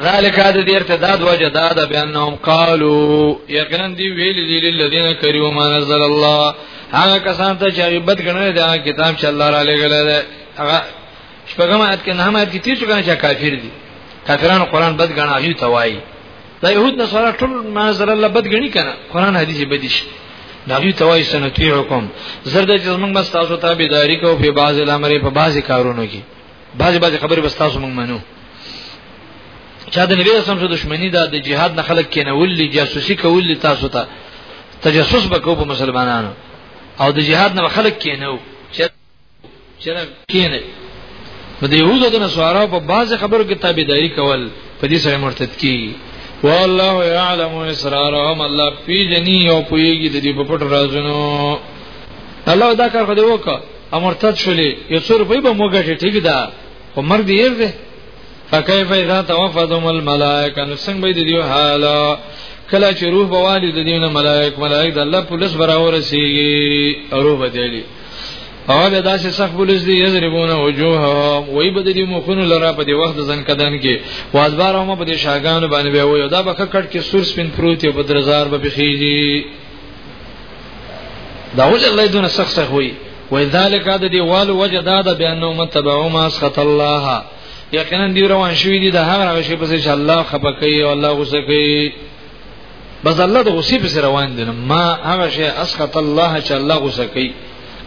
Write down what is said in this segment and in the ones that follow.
ذالک د دې ارتداد وجه دا د بیانهم قالو یقینا دی ویل دي للذین کریو ما نزل الله هغه کسان ته چې عبادت غنل دا کتاب چې الله را لګل دی هغه شپږم آیت کې نه آیت کې تیر شو کنه چې کافر دي کافرانو قران بد غنا هیو توای دا يهود نه سره ټول ما نزل الله بد غنی کنه قران حدیث بدیش نبی توای سنتیعکم زرد چې موږ بس تاسو ته بيداری کو په بعض الامر په بعض کارونو کې بعضی بعضی خبرې بس تاسو مونږ منو چا د نبی رسول سره دښمنی ده د جهاد نه خلک کینول جاسوسي کول تاسو ته تجسس وکاو په مسلمانانو او د جهاد نه خلک کینو چې چې کینې نو د یهودو د نصارا په بعض خبرو کې تابعداري کول په دې سره مرتد کی والله يعلم اسرارهم الله پیجنی او پویږي د دې په پټ رازونو الله دا کار خو دې وکړه امرتد شولې یو څو روپۍ به موګټې ټیک ده خو مرګ دی یې ده فکیف اذا توفدهم الملائکه نو څنګه به دې دیو حال کله چې روح بوالي د دینه ملائک ملائک د الله پولیس براور سیږي روح بدلی او به داسې سخت بولز دي یضربون وجوههم وای به دې مخونو لره په دې وخت ځن کدن کې وازبار هم په دې شاګانو باندې به وي دا به کټ کې سور سپین پروت یو په درزار به بخیږي دا ول الله دونه سخت سخت وي وای ذالک د دی وال وجه دا د بیانو متبعو ما سخط الله یقینا دی روان شوی دی د هغه هغه شی په چې الله خپه کوي او الله غوسه کوي بس الله د غصې په روان دي ما هغه شی اسخط الله چې الله غوسه کوي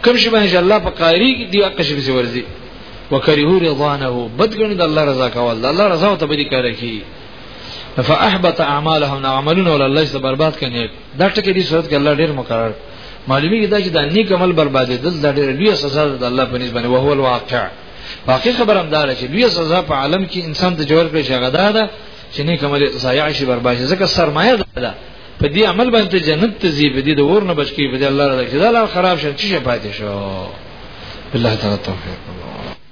کوم شی باندې الله په قاری دی هغه شی به ورزي وکره رضوانه بدګنی د الله رضا کول د الله رضا ته به دي کار کوي فاحبط اعمالهم نو عملونه ول الله چې برباد کړي دا ټکی دي صورت کې الله ډیر مقرر معلومیږي دا چې دا نیک عمل برباد دي دا ډیر لوی سزا ده الله په نسبت او هو الواقع واقع خبرم دار چې لوی سزا په عالم کې انسان ته جوړ کړي شغه دا ده چې نیک عمل ضایع شي برباد شي ځکه سرمایه ده په دې عمل باندې جنت ته زی په دې د ور نه بچ کی په دې الله راځي دا لار خراب شي چې پاتې شو بالله تعالی توفیق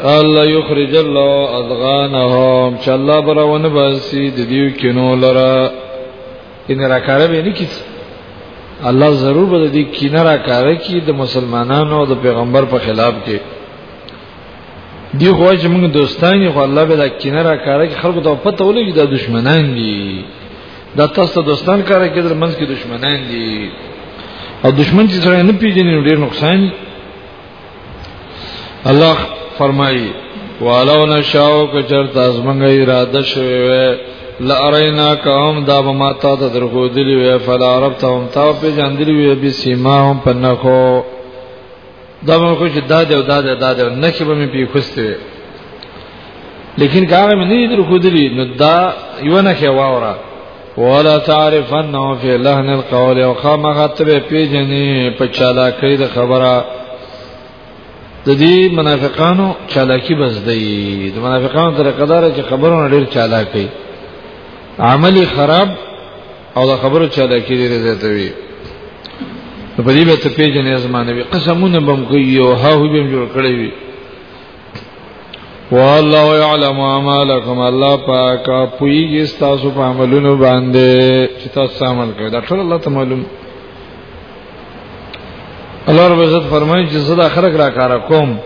الله یخرج الله اذغانهم چې الله براونه باسي د دې کینو لره ان راکاره به نه کیږي الله ضرور به دې کینه راکاره کی د مسلمانانو او د پیغمبر په خلاف کې دی خو چې موږ دوستان یو الله به دا کینه را کاره کې خلکو ته پته ولګي دا دشمنان دي دا تاسو دوستان کاره کې در منځ کې دشمنان دي او دشمن چې سره نه پیژني ډیر نقصان الله فرمایي والو نشاو کچر تاسمنګ اراده شوی وي لارینا کوم دا به ما تا ته درغو دی وی فلا عرب ته هم تا په جان دی وی به سیما هم پنخو دا مې خو چې دا دی او دا دی دا دی نه چې به مې پی خوسته لیکن کاغه مې نه درغو دی نو دا یو نه خواورا ولا تعرفن فی لحن القول او خامخ ته به پیژنې په چالاکی د خبره د دې منافقانو چالاکی بس دی د منافقانو طریقه دار چې خبرونه ډیر چالاکی عملی خراب او د خبرو چالاکی ډیر زیاته وي په دې به ته پیژنې زمانه وي قسمونه بم کوي او هاو بم جوړ کړی وي والله يعلم اعمالكم الله پاک پویږي تاسو په عملونو باندې چې تاسو عمل کوئ دا ټول الله ته معلوم الله رب عزت فرمایي چې زه دا خلق را کار کوم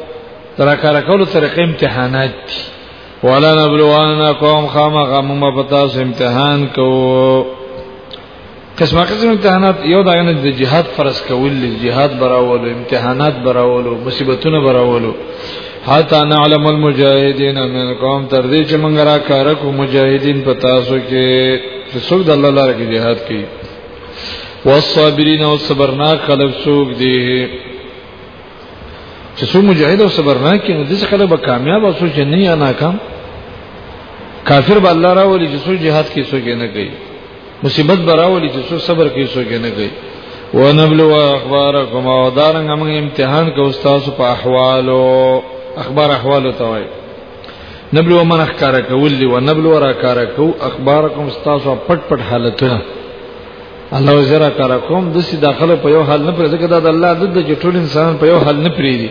تر کار کولو طریقې امتحانات دي ولا نبلوانکم خامخ مم پتا سم امتحان کو قسمه قسم امتحانات یو دا یعنی د جهاد فرض کول دي جهاد براولو امتحانات براولو مصیبتونه براولو حتا نعلم المجاهدین منکم تر دې چې موږ را کار کو مجاهدین په تاسو کې چې څوک د الله لپاره کې جهاد کوي والصابرین او صبرناک خلک څوک دي چې څو مجاهد او صبرناک کینو د څه خلک به کامیاب او څو چې نه یا ناکام کافر به الله راولي چې څو جهاد کې څو کې نه کوي مصیبت براولي چې څو صبر کوي څو نه کوي ونبلو اخبارکم او دارنګ موږ امتحان کوو تاسو په احوالو اخبار احوالو ته وایي نبلو من اخکار کول دی و نبلو را کار کو اخبارکم تاسو پټ پټ حالتونه الله زرا کار کوم د سي داخله په یو حال نه پرې ځکه دا د الله د ټول انسان په یو حال نه پرې دي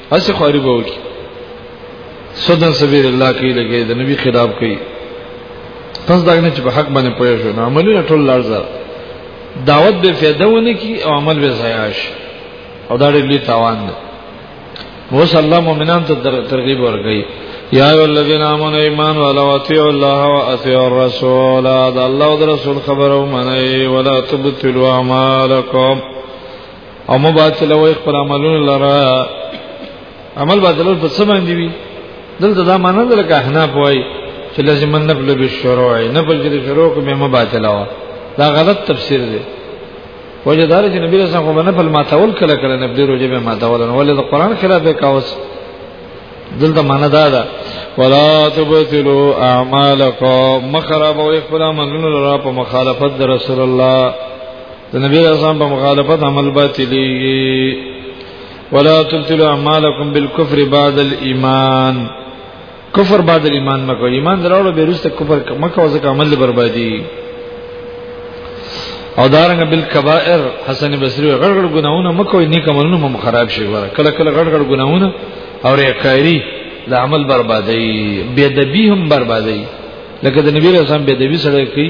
اسه خواري به وکي صدن سبیل الله کې لګي د نبی خلاف کوي تاسو دا نه چې په حق باندې پوه شو نو عملونه ټول لارزه دعوت به فایده ونه کی او عمل به ضایع شي او دا ډېر لوی تاوان دی اوس الله مؤمنان ته ترغیب ورکړي یا ایو الذین آمنوا ایمان ولا اطیعوا الله واطیعوا الرسول دا الله او رسول خبرو منئ ولا تبطلوا اعمالکم او مو با چلوي خپل عملونه لرا عمل با چلوي په څه باندې وي دلته دا معنی ده لکه احنا پوي چې لازم نه بل به شروع نه بل چې شروع کو به مو با چلاوا دا غلط تفسیر دی وجدار چې نبی رسول الله نه په ماتول کله کله نه بلی روجه به ماتول نه ولې د قران خلاف به کاوس دلته معنی دا ده ولا تبتلوا اعمالکم مخرب او خپل عملونه را په مخالفت رسول الله د نبی رسول په مخالفت عمل باطلېږي ولا تبتلوا اعمالکم بالکفر بعد الايمان کفر بعد الايمان مکو ایمان دراوړو به رسته کفر مکو ځکه عمل بربادي او دارنګ بالکبائر حسن بصری غړ غړ ګناونه مکو نیک عملونه مو خراب شي وره کله کله غړ غړ ګناونه او ریاکاری د عمل بربادي بے دبی هم بربادي لکه د نبی رسول بے دبی سره کوي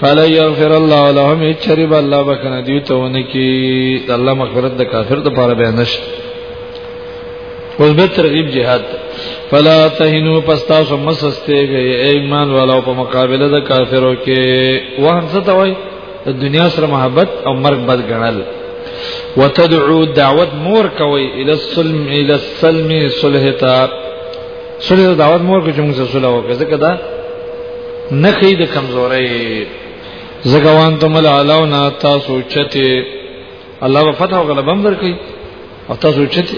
فلا یغفر الله لهم چرب الله بکنه دی ته ونه کی الله مغفرت د کافر د پاره به نش اوس به ترغیب جهاد فلا تهنو پستا سو مسسته گئی ایمان والا په مقابله د کافرو کې وهم څه ته وای د دنیا سره محبت او مرګ بد ګڼل وتدعو دعوت مور کوي الى السلم الى السلم صلح ته سولې ته دعوت مور کې چې موږ سره وکړه ځکه دا نه خې د کمزورې زګوان ته مل علاو نه تاسو چته الله په فتح او غلبم درکې او تاسو چته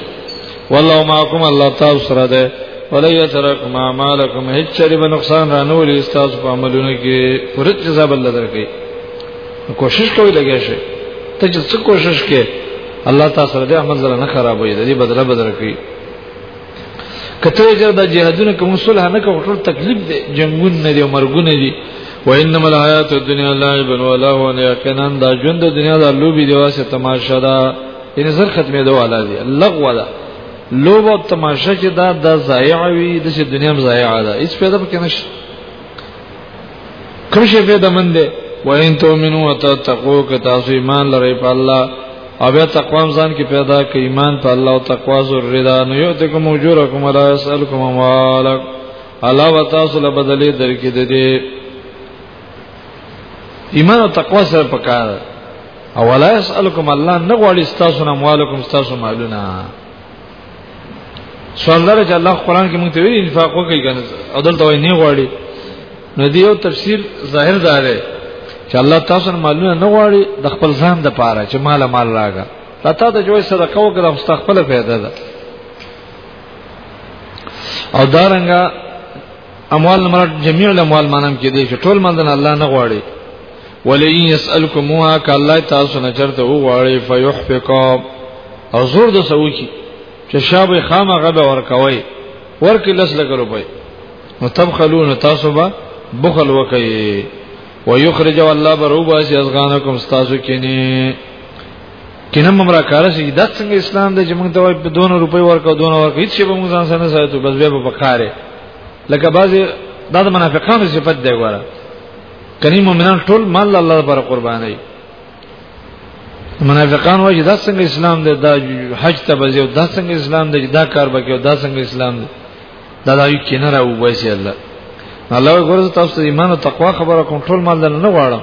والله معكم الله تاسو سره ده ولا يترك ما مالكم هیڅ چری به نقصان را نه ولې تاسو په عملونو کې فرت جزاب الله درکې کوشش کوي لګیا شي ته چې څه کوشش کې الله تاسو سره دې عمل زره نه خرابوي دې بدله بدل کوي کته جر د جهادونه کوم صلح نه کوم ټول تکلیف دی جنگون نه دی مرګونه دی و انما الحیات الدنیا لعب و لهو یقینا دا ژوند د دنیا د لوبي دی واسه تماشا ده ان زر ختمه ده والا دی لغو ده لوب او تماشا چې دا د ضایع وي د دنیا ضایع ده هیڅ پیدا پکې نشته کوم شي فائدہ مند دی وان تؤمنو وتتقوا که تاسو ایمان لرئ په الله او بیا تقوا ځان کې پیدا کړئ ایمان په الله او تقوا ضروري ده نو یو ته کوم اجورکم ولا اسالکم اموالک الله وتعالى له بدلې درکې ده دې ایمان او تقوا سره پکار او ولا اسالکم الله نه غواړي تاسو نه اموالکم تاسو مالونه سوال دار چې الله قرآن کې موږ ته ویلي انفاق وکړي کنه او دلته وایي نه غواړي نو دی یو تفسیر ظاهر دا دی چې الله تاسو نه مالونه نه غواړي د خپل ځان د پاره چې مال مال راغا تا ته جوړ صدقه وکړه خو خپل پیدا ده او دارنګه اموال مراد جميع الاموال مانم کې دي چې ټول مال نه الله نه غواړي ولئن يسألكمها کله تاسو نه چرته وغواړي فيحفقا او زور د سوچي چې شابه خامغه به ورکوي ورکې لس لک روپۍ نو تبخلون تاسو به بخل وکړي ويخرج الله بروبا سي ازغانکم تاسو کینی کینه ممرا کار شي د څنګه اسلام د جمعه ته په 200 روپۍ ورکو 200 ورکو هیڅ شی به موږ ځان سره ساتو بس به په کاره لکه بعضي دا د منافقانو صفت دی ګوره کني مؤمنان ټول مال الله لپاره قرباني منافقان وایي دا څنګه اسلام دی دا حج ته بځیو دا څنګه اسلام دی دا کار بکیو دا څنګه اسلام دی دا دا یو کینه را وباسي الله الله ګورز تاسو ایمان او تقوا خبره کوم ټول مال نه غواړم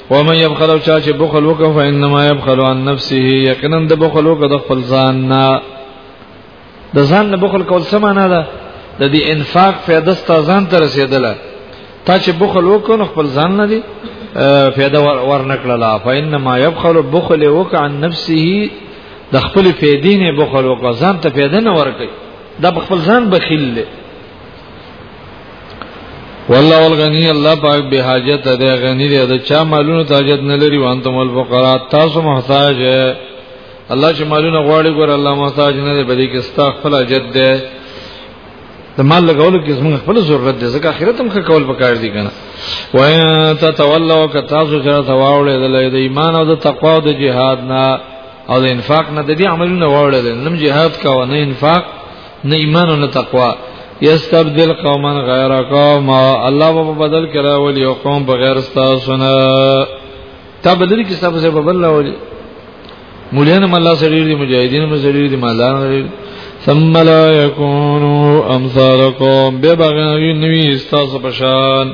ومن يبخل چا چې بخل وکړ فإنما يبخل عن نفسه یقینا د بخل وکړ د خپل ځان نه د ځان نه بخل کول څه معنا ده د دې انفاق فائدہ ست ځان ته رسیدله تا چې بخل وکړ نو خپل ځان نه دی فائدہ ورنکړه فإنما يبخل بخل وکړ عن نفسه د خپل فائدې نه بخل وکړ ځان ته فائدہ نه ورکړي دا خپل ځان بخیل دی والله الغنی الله پاک به حاجت ده غنی ده دا چا مالونو تاجت نه لري وانتم الفقراء تاسو محتاج الله چې مالونه غواړي ګور الله محتاج نه دی بلې کې ستا خپل حاجت ده د مال لګولو کې زموږ خپل ضرورت دی ځکه اخرت هم کول پکار دي کنه وای ته تولوا ک تاسو چې تواولې د ایمان او د تقوا او د جهاد نه او د انفاق نه د دې عملونه واړل نم جهاد کا نه انفاق نه ایمان او نه تقوا یستبدل قوما غیر قوم الله په بدل کرا ول یو قوم بغیر تاسو نه تا بدل کی تاسو په بدل ول مولیان الله سړي دي مجاهدین هم سړي دي مالان سړي ثم لا يكونوا امثالكم ببغاء نوي استاذ بشان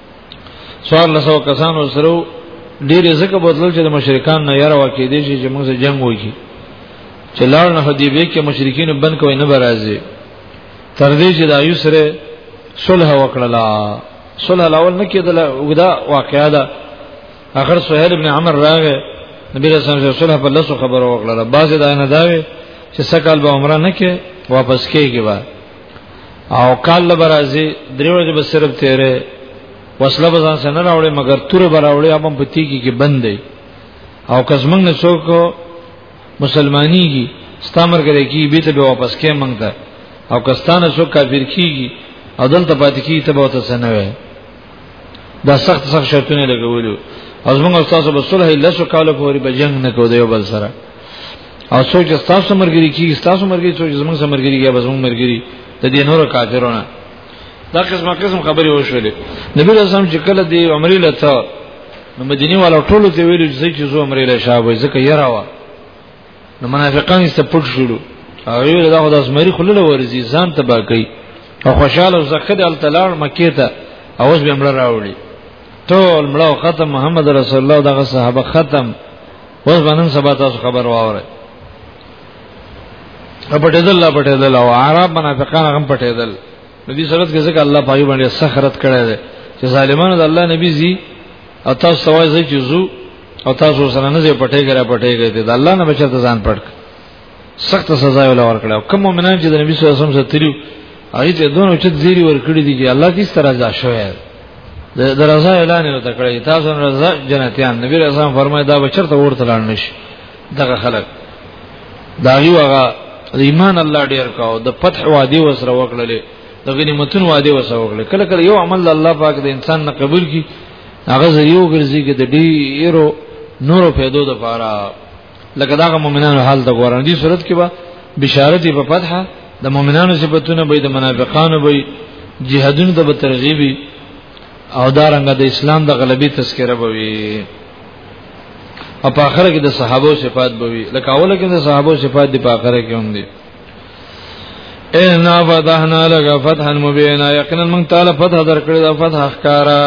سوار لسو کسانو سره ډیر زکه بدلل چې د مشرکان نه یاره واکې دي چې موږ سره جنگ وکړي چې لاړ نه هدی به کې مشرکین بند کوي نه برازي تر دې چې د ایو سره صلح وکړلا صلح الاول نه کېدل وګدا واقعا ده اخر سهيل ابن عمر راغه نبی رسول الله صلح په لاسو خبرو وکړه بعضی دا نه داوي چې سکهال به عمره نه کې واپس کېږي او کال لبرازي درې ورځې به صرف تیرې وسله به ځان سره راوړي مګر تور به راوړي هم په تیګي کې بند دی او کس موږ نه څوک مسلمانی کی ستامر کرے کی به ته واپس کې موږ ته او کستانه څوک کافر کیږي او دلته پاتې کیږي ته به تاسو نه وي دا سخت سخت شرطونه لګولو او موږ تاسو به صلح لسو کال پورې به جنگ نه کوو یو بل سره او څوک چې تاسو مرګري کیږي تاسو مرګري څوک چې زمونږ سره مرګري کیږي بس مونږ مرګري د دې نورو کافرونو دا قسمه قسم خبرې وشولې نبی رسول چې کله دی عمرې لته نو مدینه والا ټول ته ویل چې چې زو عمرې له شابه ځکه یرا وا نو منافقان یې سپورټ شروع او ویل دا خدای سمری خلل ورزي ځان تبا کوي او خوشاله زکه د التلار مکه ته اوس به مړ راوړي ټول مړ ختم محمد رسول الله دغه صحابه ختم اوس باندې سبا تاسو خبر واورئ پټېدل لا پټېدل او عرب منافقان هم پټېدل نو دې صورت کې ځکه الله پای باندې سخرت کړی دی چې ظالمانو د الله نبی زی او تاسو سوای زی چې زو او تاسو سره نه زی پټې ګره پټې ګره ته د الله نه بچته ځان پټ سخت سزا یې ولور کړو کوم مؤمنان چې د نبی صلی الله علیه وسلم سره تریو هغه ته دونو چې زیری ورکړي دي چې الله دې ستر رضا شوی د درزا اعلان یې وکړی تاسو رضا جنتیان نبی رسول الله فرمایي دا بچرته ورته لاړ نشي دغه خلک دا یو هغه ایمان الله ډیر کاو د فتح وادي وسره وکړلې د غنیمتون وادي وسره وکړلې کله کله یو عمل الله پاک د انسان نه قبول کی هغه یو ګرځي کې د ډیرو نورو پیدو د پاره لکه دا مؤمنانو حال د غورن دي صورت کې به بشارت په فتحه د مؤمنانو صفاتونه به د منافقانو به جهادونو ته به ترغیبي او دا رنګ د اسلام د غلبي تذکره به وي او په اخر کې د صحابه صفات به وي لکه اوله کې د صحابه صفات دی په اخر کې هم دي ان فتحنا لك فتحا مبینا یقینا من تعالی فتح درکړی دا فتح ښکارا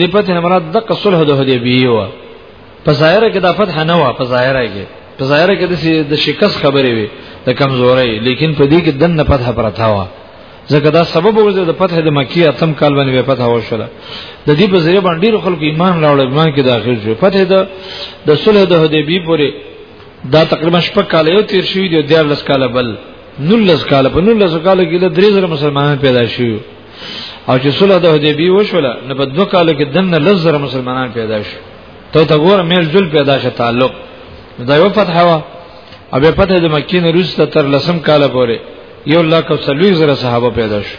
دې پته مراد د صلح د هدیبیه و په ظاهره کې د فتح نه و په ظاهره کې په ظاهره کې د شکست خبرې وي د کمزوري لیکن په دې کې دنه فتح پرتا و ځکه دا سبب وګرځي د فتح د مکی اتم کال باندې به فتح وشوله د دې په ذریعہ باندې ډیر خلکو ایمان راوړل ایمان کې داخل شو فتح د د صلح د حدیبی پورې دا تقریبا شپږ کال یو تیر شوی دی د لس کال بل نلس کال په نلس کال کې له درې زره مسلمانان پیدا شوی او چې صلح د حدیبی وشوله نو په دوه کال کې دنه لس زره مسلمانان پیدا شوی ته ته ګور مېل جل پیدا شه تعلق دا یو فتح وا او به پته د مکې نه روسته تر لسم کال پورې یو لاک او سلوي زره صحابه پیدا شو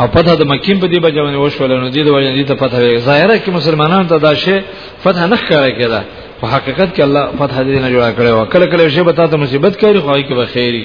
او پته د مکې په دې بجونه وشول نو دې د وجه دې ته پته وي ظاهره کې مسلمانان ته دا شی فتح نه ښکاره کړه په حقیقت کې الله فتح دې نه جوړ کړو کله کله شی به تاسو مصیبت کوي خو هغه کې به خیری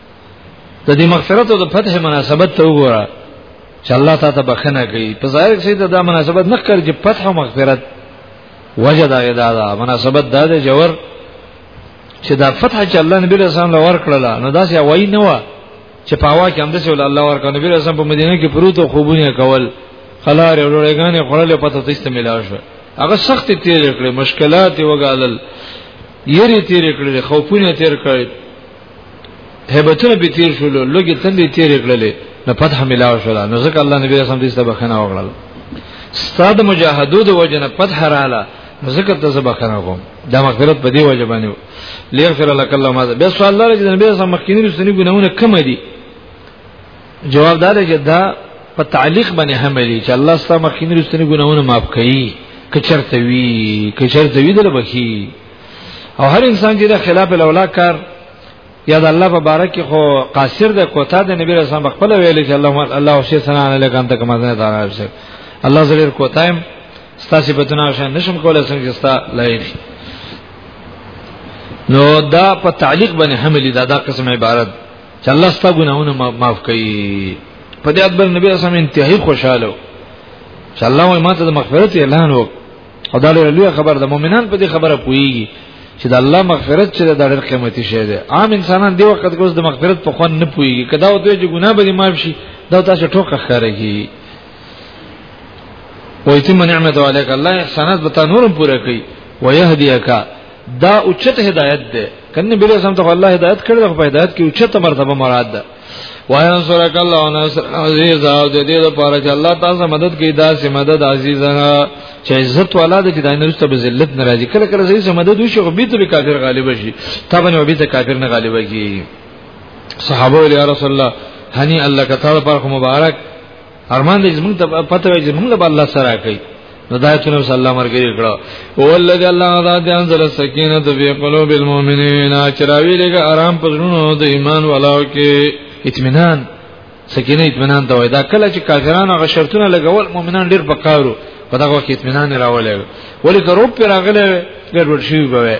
د دې مغفرت او د فتح مناسبت ته وګوره چې الله تعالی ته بخنه کوي په ظاهر کې دا, دا مناسبت نه کړ چې فتح او مغفرت وجه دا غدا دا مناسبت دا دی جوور چې دا فتح چې الله نبی رسول الله ورکړل نو دا څه وای نه و چې په هوا کې هم د څه الله ورکړ نبی رسول په مدینه کې پروت او خوبونه کول خلار او لړګانې خړلې پته تېسته ملا شو هغه سخت تیر کړې مشکلات وګالل یری تیر کړې خوفونه تیر کړې هبتونه به تیر شول لوګي تندې تیر کړلې نو فتح ملاو شو نو ځکه الله نبی رسول دې سبا خنه وغړل استاد مجاهدو د وجنه فتح رااله نو ځکه ته سبا خنه کوم دا مغفرت په دې وجه باندې ليغفر لك الله ما به سوال لري چې نبی رسول مخکینی رسنی ګناونه کم دي جواب دار چې دا په تعلیق باندې حملي چې الله ستاسو مخکینی رسنی ګناونه معاف کړي کچرته وی کچرته وی دل بخي او هر انسان چې د خلاف الاولا کار یا د الله په باره کې خو قاصر د کوتا د نبی رسول الله خپل ویل چې الله الله شي سنا علیک انت کما نه تعالی شي الله زړه کوتایم ستاسو په تنه شان نشم کولای څنګه ستا لایق نو دا په تعلیق باندې حمل دا دا قسم عبارت چې الله ستا ګناونه معاف کړي په دې ادبر نبی رسول الله انتهایی خوشاله چې الله ما ته د مغفرت اعلان وکړ او دا ډېر لوی خبر ده مؤمنان په دې خبره پويږي چې د الله مغفرت چې دا ډېر قیمتي شی دی عام انسانان دی وخت کې اوس د مغفرت په خوان نه پويږي کدا او دوی چې ګناه به معاف شي دا تاسو ټوکه خارږي ويتم نعمت عليك الله احسانات به نورم پوره کوي ويهديك دا اوچت هدایت ده کنه بل سم ته الله هدایت کړل خو هدایت کې اوچت مرتبه مراد ده وینصرک الله نصر عزیز او د دې لپاره چې الله تاسو مدد کوي دا سي مدد عزیز نه چې عزت والا د دې نرسته به ذلت ناراضي کله کله زې مدد وشي خو بیت به کافر غالب شي تبن او بیت کافر نه غالب کیږي صحابه یا رسول الله هني الله کتاب پر مبارک ارمان دې زمونږ ته پته وي چې موږ له الله سره کوي نو دا چې نو صلی الله مرګري کړه او الذي الله ذات انزل السکینه فی قلوب المؤمنین چراوی لګه آرام پزړونو د ایمان والاو کې اطمینان سکینه اطمینان ته وای دا کله چې کافرانو غ شرطونه لګول مؤمنان ډیر پکارو په دغه کې اطمینان راولې ولی که روپ پر راغله ګډوډ شي به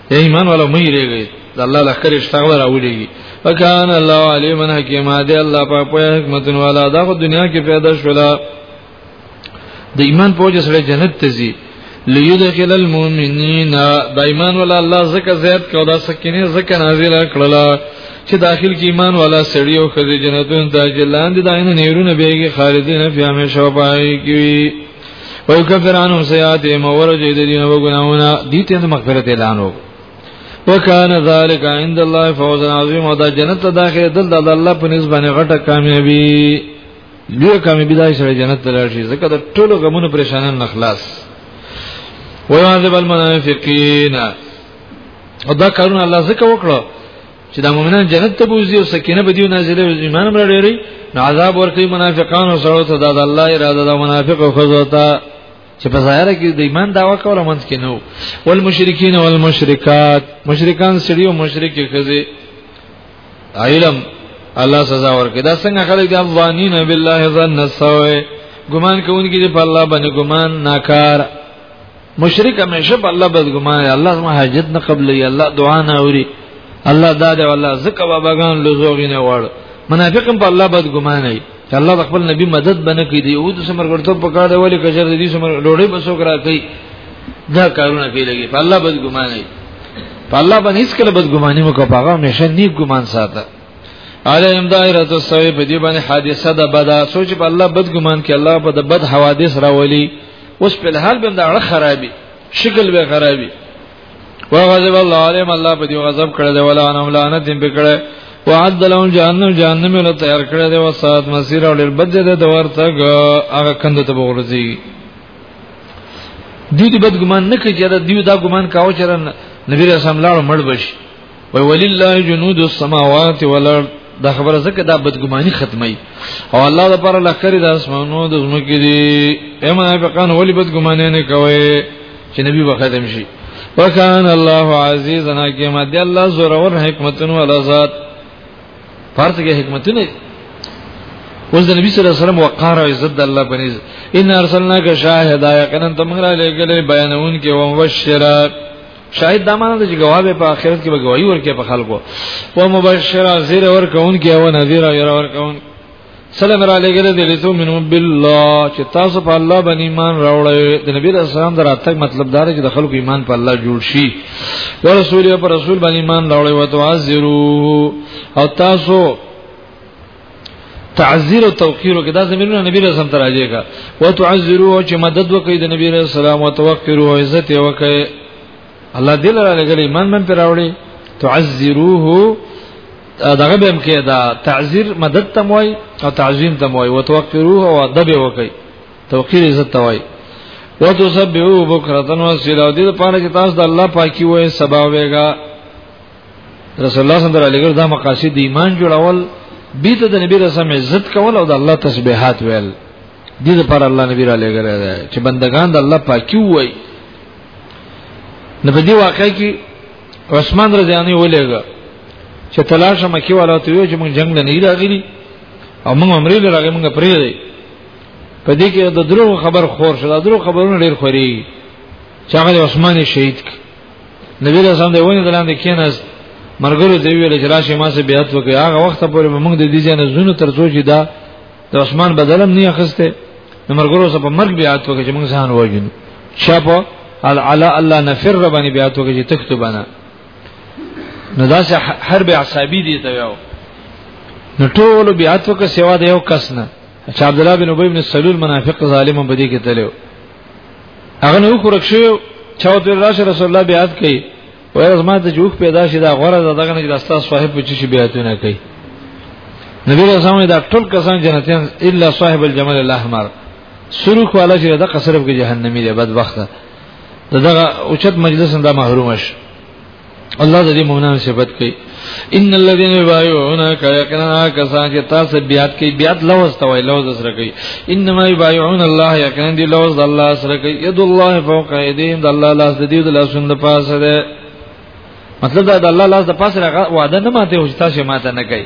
یا ایمان ولا مې ریږي د الله لخر اشتغل راوړي وکان الله علیم حکیم دی الله په په حکمت والا دا په دنیا کې پیدا شولا د ایمان په وجه سره جنت ته ځي ليدخل المؤمنین دا ایمان ولا الله زکه زیات کو دا سکینه زکه نازل کړل چې داخل کې ایمان والا سړی او خزي جنتون ته جلان دي داینه نیرونه بیګي خالدین فی همیشه پای کی وای کفرانو سیات مور جې د دین او ګناونه دي ته مغفرت اعلان وو وکان ذالک عند الله فوز عظیم او دا جنت ته داخله دل د الله په نسبت غټه کامیابی لوی کامیابی دای سره جنت ته راشي ځکه د ټولو غمونو پریشانان نخلاص ويعذب المنافقين او دا کارونه الله زکه وکړو چې د مؤمنان جنت ته بوزي او سکینه به دیو نازله او ایمان هم لري نو عذاب ورکړي منافقان او سره ته د الله اراده د منافق او خزوتا چې په ظاهر کې د ایمان داوا کوله منځ کې نو والمشرکین والمشرکات مشرکان سړي او مشرک خزي علم الله سزا ورکړي دا څنګه خلک د افغانین بالله ظن سوء ګمان کوونکي چې په الله باندې ګمان ناکار مشرک همیشه په الله بدګمان دی الله زما حاجت نه قبلې الله دعا نه اوري الله دا دی والله زکه باباګان لزوغی نه وړ منافق په الله بدګمان دی چې الله د خپل نبی مدد بنه کوي دی یو د سمر ورته په کار دی ولی کجر دی سمر ډوړې بسو کرا کوي دا کارونه کوي لګي په الله بدګمان دی په الله باندې هیڅ کله بدګماني مکو پاغه همیشه نیک ګمان ساته علیم دایره السوی په دې باندې حادثه ده بدا سوچ په الله بدګمان کې الله په د بد حوادث راولي اوس په حال به دا خرابي شکل به خرابي وغضب الله عليهم الله په دې غضب کړ دی ولا انهم لعنت به کړ وعد لهم جهنم جهنم له تیار کړ دی وسات مسیر او ډېر بد ده د ورته هغه کند ته وګورځي دوی دې بد ګمان نه کوي چې دا دوی دا ګمان کاوه چې نبی رسول الله مړ بشي وی ولله جنود السماوات والارض دا خبره زکه دا بدګماني ختمي او الله د پر لخر د اسمانو د زمکې دي اما فقان ولي بدګماني نه کوي چې نبی به ختم شي وکان الله عزیزا حکیم دی الله زور او حکمتن ولا ذات فرض کې حکمتن اوس د نبی صلی الله علیه وسلم وقار او عزت د الله بنز ان ارسلناک شاهدا یقینا تمغرا لګلې بیانون کې او مبشرات شاید دا معنی ده چې گواه به په آخرت کې به گواہی ورکړي په خلکو او مبشرا زیر ورکون کې او نذیر او ورکون سلام را لګره دې لته منو بالله چې تاسو په الله باندې ایمان راوړی د نبی رسول الله دراتک مطلب دا چې د خلکو ایمان په الله جوړ شي او رسول په رسول باندې ایمان راوړی او تعذرو او تاسو تعذير او توقير کې دا زمينونه نبی رسول ته راځي کا وتعذروا چې مدد وکړي د نبی رسول سلام او توقير او عزت وکړي الله دې لره لګلې من من پر راوړي تعذروه دغه به کې دا تعذير مدد تم وای او تعظیم تم وای وتوقروه او ادب وکړي توقير عزت وای وتسبحوا بكره وسيلا دې لپاره چې تاسو د الله پاکي وای سبا وېګا رسول الله صلی الله علیه وسلم دا مقاصد د ایمان جوړول بیت د نبی رسول الله عزت کول او د الله تسبیحات ویل د دې لپاره الله نبی را لګره ده چې بندگان د الله پاکي وای نه په دې واقع کې عثمان رضی الله عنه ولېګا چې تلاش مکی والا ته یو چې موږ جنگ نه نه راغلی او موږ عمرې لرغه موږ پرې دی په دې کې د درو خبر خور شو د درو خبرونو ډېر خوري چې هغه عثمان شهید کړ نبی له سم دی ونی دلاندې کیناست مرګرو دی ویل چې راشه ما سه بیعت وکړي هغه وخت پورې موږ د دې جنې زونه تر څو چې دا د عثمان بدلم نه اخسته د مرګرو سره په مرګ بیعت وکړي چې موږ ځان وژنو شپه العلا الله نفر باندې بیعت وکړي چې تختبانه نو دا سه حرب عصابي دی ته یو نو ټول بیعت وکړي سوا د یو کس نه چې عبد الله بن ابي بن سلول منافق ظالم په دې کې تلو هغه نو خورک شو چاو تر راشه رسول الله بیات کوي او از ما ته جوخ پیدا شي دا غره دا دغه نه راستا صاحب په چی بیاتونه کوي نبی رسول الله دا ټول کسان جنتیان الا صاحب الجمل الاحمر سرخ والا چې دا قصرف کې جهنمی دی بدبخته دغه اوچت مجلس دا محروم شي الله د دې مؤمنانو صفت کوي ان الذين يبايعونك يقنا کسان چې تاسو بیات کوي بیات لوز ته وای لوز سره کوي انما يبايعون الله یقینا دی لوز د الله سره کوي يد الله فوق ايديهم د الله لاس د دې د لاسونو د پاسه ده مطلب دا د الله لاس د پاسه وعده نه ماته او تاسو ماته نه کوي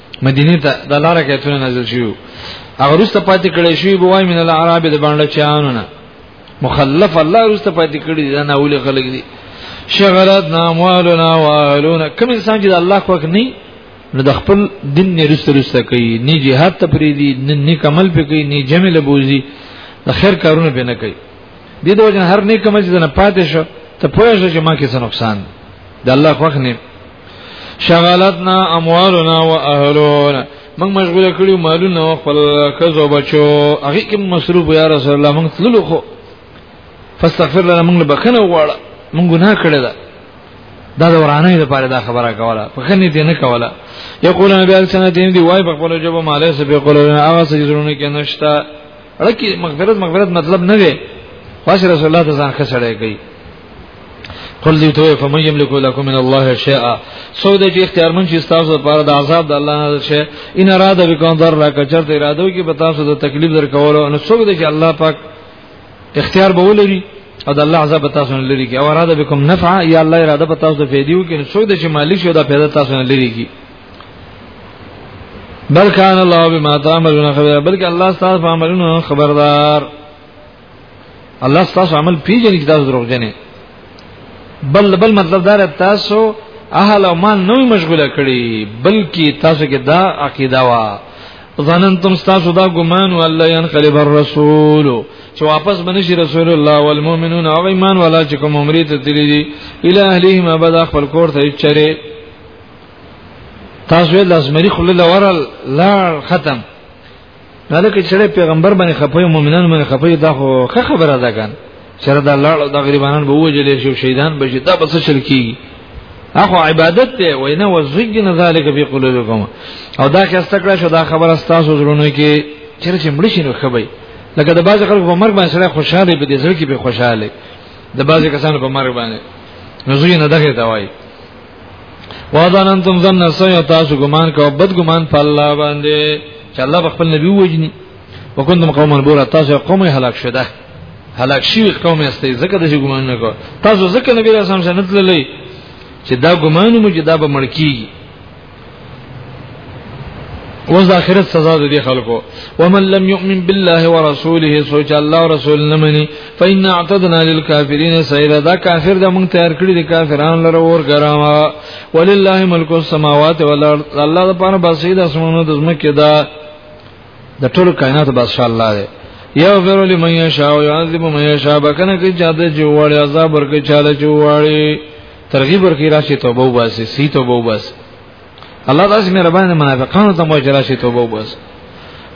مدینه ته د الله رکعتونه نازل شوی هغه روسته پاتې کړی شوی بوای من العرب د باندې چانو نه مخلف الله روسته پاتې کړی دا نه ولې خلک دي شغلت ناموالنا والون کوم انسان چې د الله خوښ نه نو د خپل دین نه رسته رسته کوي نه jihad ته پری دي نه نیک عمل په کوي نه جمع له بوزي د خیر کارونه به نه کوي د دې وجه هر نیک عمل چې نه پاتې شو ته پوهه شې چې ما کې څه نقصان د الله خوښ نه شغلتنا اموالنا واهلنا موږ مشغوله کړو مالونه او خپل کزو بچو هغه کې مصروف یا رسول الله موږ تللو خو فاستغفر لنا موږ بخنه وغواړه موږ ګناه کړی دا دا د ورانه لپاره دا خبره کوله په خنې دې نه کوله یقول نبی السنه دین دی وای په خپل جواب مالې سه په قول هغه سجدونه کې نشتا لکه مغفرت مغفرت مطلب نه وي خاص رسول الله ته ځان خسړې کوي قل دی ته فمن یملک لكم من الله شیئا سو د چې اختیار من چې تاسو لپاره د عذاب د الله نه شي ان اراده وکون در را کچرت اراده وکي په تاسو د تکلیف در کولو نو سو د چې الله پاک اختیار به ولري او د الله عذاب تاسو نه لري کی او اراده بكم نفع یا الله اراده په تاسو فیدیو کې نو سو د چې مالک شو دا پیدا تاسو نه لري کی بلکان الله بما تعملون خبر بلکې الله تعالی په عملونو خبردار الله ستاسو عمل پیژني چې تاسو دروغجنې بل بل مطلب دا تاسو اهل او مال نو مشغوله کړي بلکې تاسو کې دا عقیده وا ظننتم تاسو دا ګمان او الله ينقلب الرسول چې واپس بنشي رسول الله والمؤمنون او ایمان والا چې کوم عمرې ته تللی دي اله اهلهم ابدا خپل کور ته چره تاسو له زمری خلل ورل لا ختم نه لکه چې پیغمبر باندې خپوی مؤمنان باندې خپوی دا خو ښه خبره ده ګان چر دا لاړ د غریبانان به وجلې شو شهیدان به دا بس شل کیږي اخو عبادت ته وینا وزجن ذالک فی قلوبکم او دا که استکړه شو دا خبره تاسو زړونو کې چر چې مړ شینو خبي لکه د باز خلکو په مرګ باندې سره خوشاله په دې ځل کې به خوشاله د باز کسانو په مرګ باندې نو زوی نه دغه دا وایي وازاننتم ظن سوی تاسو ګمان کو بد ګمان په الله باندې چې الله خپل نبی وجني وکنتم قوما بورا تاسو قوم هلاک شده هلاک شي قوم استي زکه د ګمان نه کو تاسو زکه نبی رسول الله صلی الله علیه وسلم چې دا ګمان مو چې دا به مړ کیږي اوس د اخرت سزا د دې خلکو ومن لم يؤمن بالله ورسوله سوچ الله او رسول نه مني فإن اعتدنا للكافرين سعيرا دا کافر د مونږ تیار کړی دي کافرانو لره ور ګرامه ولله ملک السماوات والارض الله د پاره بسید اسمانو د زمکه دا د ټول کائنات بادشاہ الله دی یغفر لمن یشاء و یعذب من یشاء بکنه کی چاته جوړي عذاب ورکه چاله جوړي ترغیب ورکی راشي توبه وباسي سی توبه وباسي الله داسې مهربان منافقانو ته موجه راشي توبه وباسي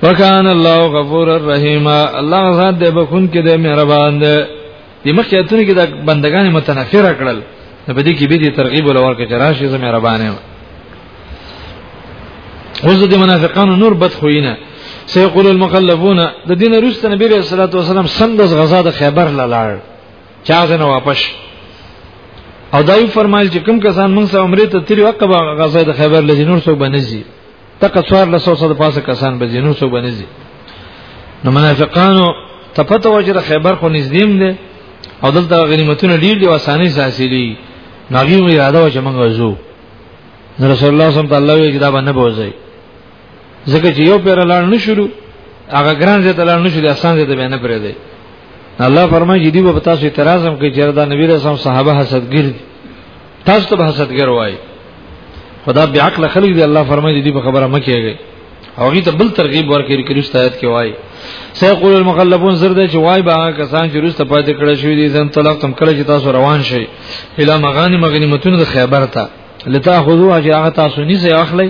وکان الله غفور الرحیم الله ذات دې بخون کې دې مهربان دې د مخکې اتونه کې د بندگان متنفر کړل نو په دې کې به دې ترغیب ولور کې راشي زمي مهربان یم اوس د منافقانو نور بد خوینه سيقول المخلفون د دین رسول نبی رسول الله صلی الله علیه وسلم سندس غزا د خیبر لاله چا ځنه واپس او دایو فرمایل چې کوم کسان موږ سره عمره ته تیری وقبه غزا د خیبر لږ نور څو بنځي تک څوار له 100 سره پاسه کسان به نور څو بنځي نو منافقانو ته پته و چې خیبر خو نږدې دی او دلته غنیمتونه ډیر دي او اساني حاصلي ناګي مې اراده و چې موږ وځو رسول الله صلی الله علیه وسلم ته الله وی چې دا باندې بوځي ځکه چې یو پیر لاړ نشو هغه ګران زه ته لاړ نشو د اسان زه ته بیان پرې دی الله فرمایي دی په تاسو اعتراض هم کوي چې دا نبی رسول صحابه حسدګر دي تاسو ته حسدګر وایي خدا بیا عقل خلق دی الله فرمایي دی په خبره مکیږي او غي ته بل ترغیب ورکړي کړي ستایت کې وایي سيقول المخلفون زرد چې وای با کسان چې روسته پاتې کړه شوی دي زم طلاق تم کړه چې تاسو روان شي اله مغانی مغنیمتونه د خیبر ته لتاخذوها چې هغه تاسو نیسه اخلي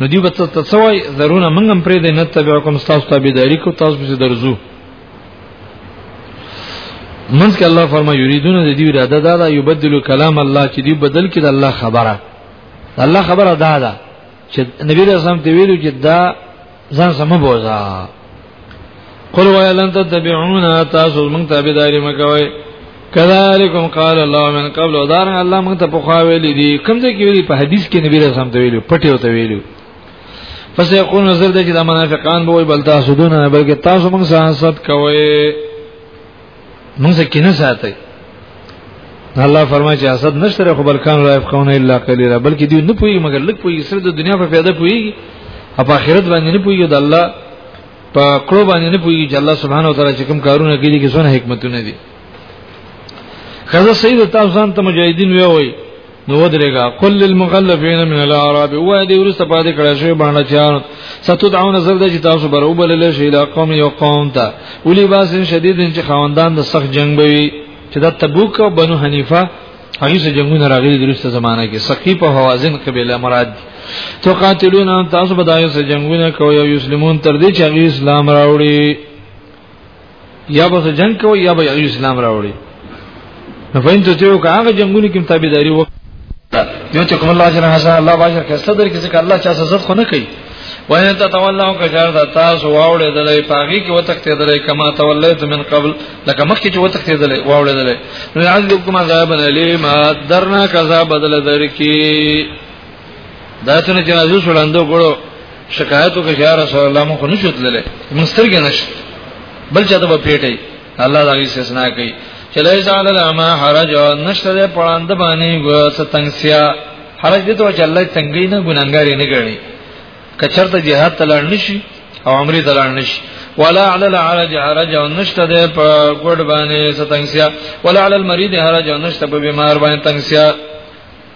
نو دی به ته سوای زرونه موږ هم پرې دی نه تبع کوم تاسو تابعداري کو تاسو به درځو منځ کې الله فرما یریدون د دې اراده دا ده یبدل کلام الله چې دی بدل کړي د الله خبره الله خبره دا ده چې نبی رسول الله ته ویلو چې دا ځان سم بوزا قل ویلن تتبعون تاسو موږ تابعداري مکوئ کذالکم قال الله من قبل ودار الله موږ ته پخوا ویل دي کوم ځای کې ویلي په حدیث کې نبی رسول الله ویلو پټي وته ویلو پس یقول نظر دې چې د منافقان به وي بل تاسو دونه بلکې تاسو موږ سره حسد کوئ موږ کې نه ساتي الله فرمایي چې حسد نشته خو بلکان لا يفقون الا قليلا بلکې دوی نه پوي مګر لږ پوي سره د دنیا په پیدا پوي او په آخرت باندې نه پوي د الله په کړو باندې نه پوي چې الله سبحانه و تعالی چې کوم کارونه کوي کې څونه حکمتونه دي خزه سید تاسو ځان ته مجاهدین وی وای نو درېګه قل للمغلبین من الاعراب و دې ورسته پاتې کړه شی باندې چار ستدعون زرد چې تاسو بر وبلل شي لا قوم یو قوم ته ولي باس شدید چې خواندان د سخت جنگ بوي چې د تبوک او بنو حنیفه هغه سره جنگونه راغلي درسته زمانہ کې سقي په حوازن قبيله مراد تو قاتلون تاسو بدایو سره جنگونه کوي او یسلمون تر دې چې اسلام راوړي یا به جنگ کوي یا به اسلام راوړي نو فین ته یو کاغه جنگونو کې تابعداري وکړه یو ته کوم الله جل حسن الله باجر کې صدر کې ځکه الله چا سزا خو نه کوي وای ته تولاو که شر د تاسو واوړې د لې پاغي کې وتختې د لې کما تولیت من قبل لکه مخکې چې وتختې د لې واوړې د لې نو عذبکم عذاب الیم درنا کذا بدل درکې دا څنګه چې نازو سړاندو ګړو شکایت وکړ یا رسول الله مونږ نه شو تللی مونږ سترګې نشو بل چاته په پیټي الله دا غي سسنا کوي چې لای زال ما حرج نشته پړاند باندې ګو ستنګسیا حرج دې ته چې الله تنګي نه ګناګاری نه ګڼي کچرته جهاد تلل نشي او عمرې تلل نشي ولا على العرج حرج او نشته ده په ګډ باندې ستنګسیا ولا على المريض حرج او نشته په بیمار باندې تنګسیا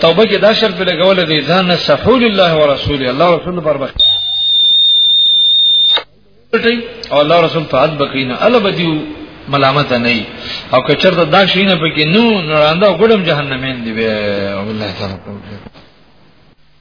توبه کې دا شرط لګول دی ځان سحول الله ورسول الله رسول پر بخ او الله رسول په عد بکینه الله بدیو ملامت نه ای او که چرته دا شینه پکې نو نړانده ګډم جهنمین دی به الله تعالی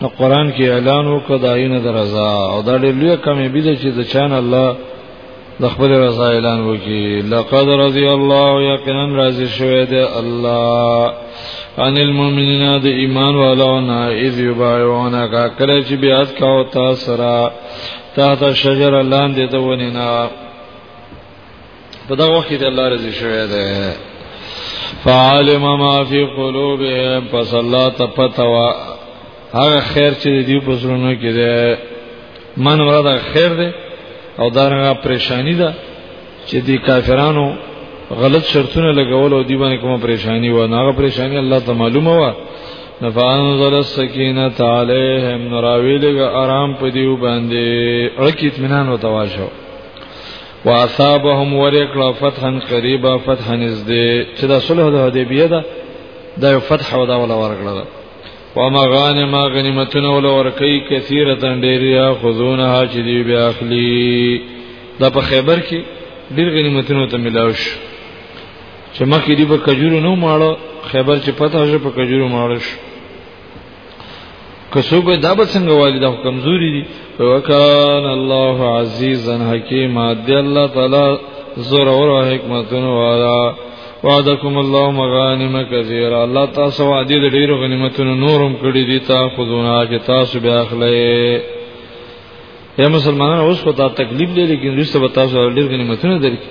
نو قران کې اعلان وکړ دا یې نه درزا او دا ډېر لوی کمې بي چې د چان الله د خپل رضا اعلان وکړي لقد رضي الله یقینا راضي شوی دی الله ان المؤمنین د ایمان والونه اذ یبایعون کا کله چې بیا تاسو سره تحت شجر لاندې د ونینا په دغه وخت کې د الله رضی شوی دی فعالم ما فی قلوبهم پس الله تپتوا هغه خیر چې دی په زړونو کې دی من ورته خیر دی او دا هغه پریشانی ده چې دی کافرانو غلط شرطونه لګول او دی باندې کومه پریشانی و نه هغه پریشانی الله ته معلومه و نفانزل السکینه علیهم نراویلګه آرام په دیو باندې اړه کې اطمینان وتواشو واصابهم ورکړه فتحا قریبا فتحا نزدې چې د صلح د حدیبیه ده د فتح او دا ولا ورکړه ومغانم غنیمتونه ول ورکی کثیره ډیریا خذونها چې دی بیا اخلي دا په خیبر کې ډیر غنیمتونه ته ملاوش چې مخکې دی په کجورو نو ماړو خیبر چې پته شو په کجورو ماړو شو که څوک دا به څنګه وایي دا کمزوري دي وکال الله عزیزا حکیما دی الله تعالی زور او حکمتونه والا وعدکم الله مغانم کثیر الله تاسو وعده د ډیرو غنیمتونو نورم کړی دي تا خودونه چې تاسو بیا اخلئ یا مسلمانان اوس خو دا تکلیف لري لیکن رسته به تاسو ډیر غنیمتونه درکړي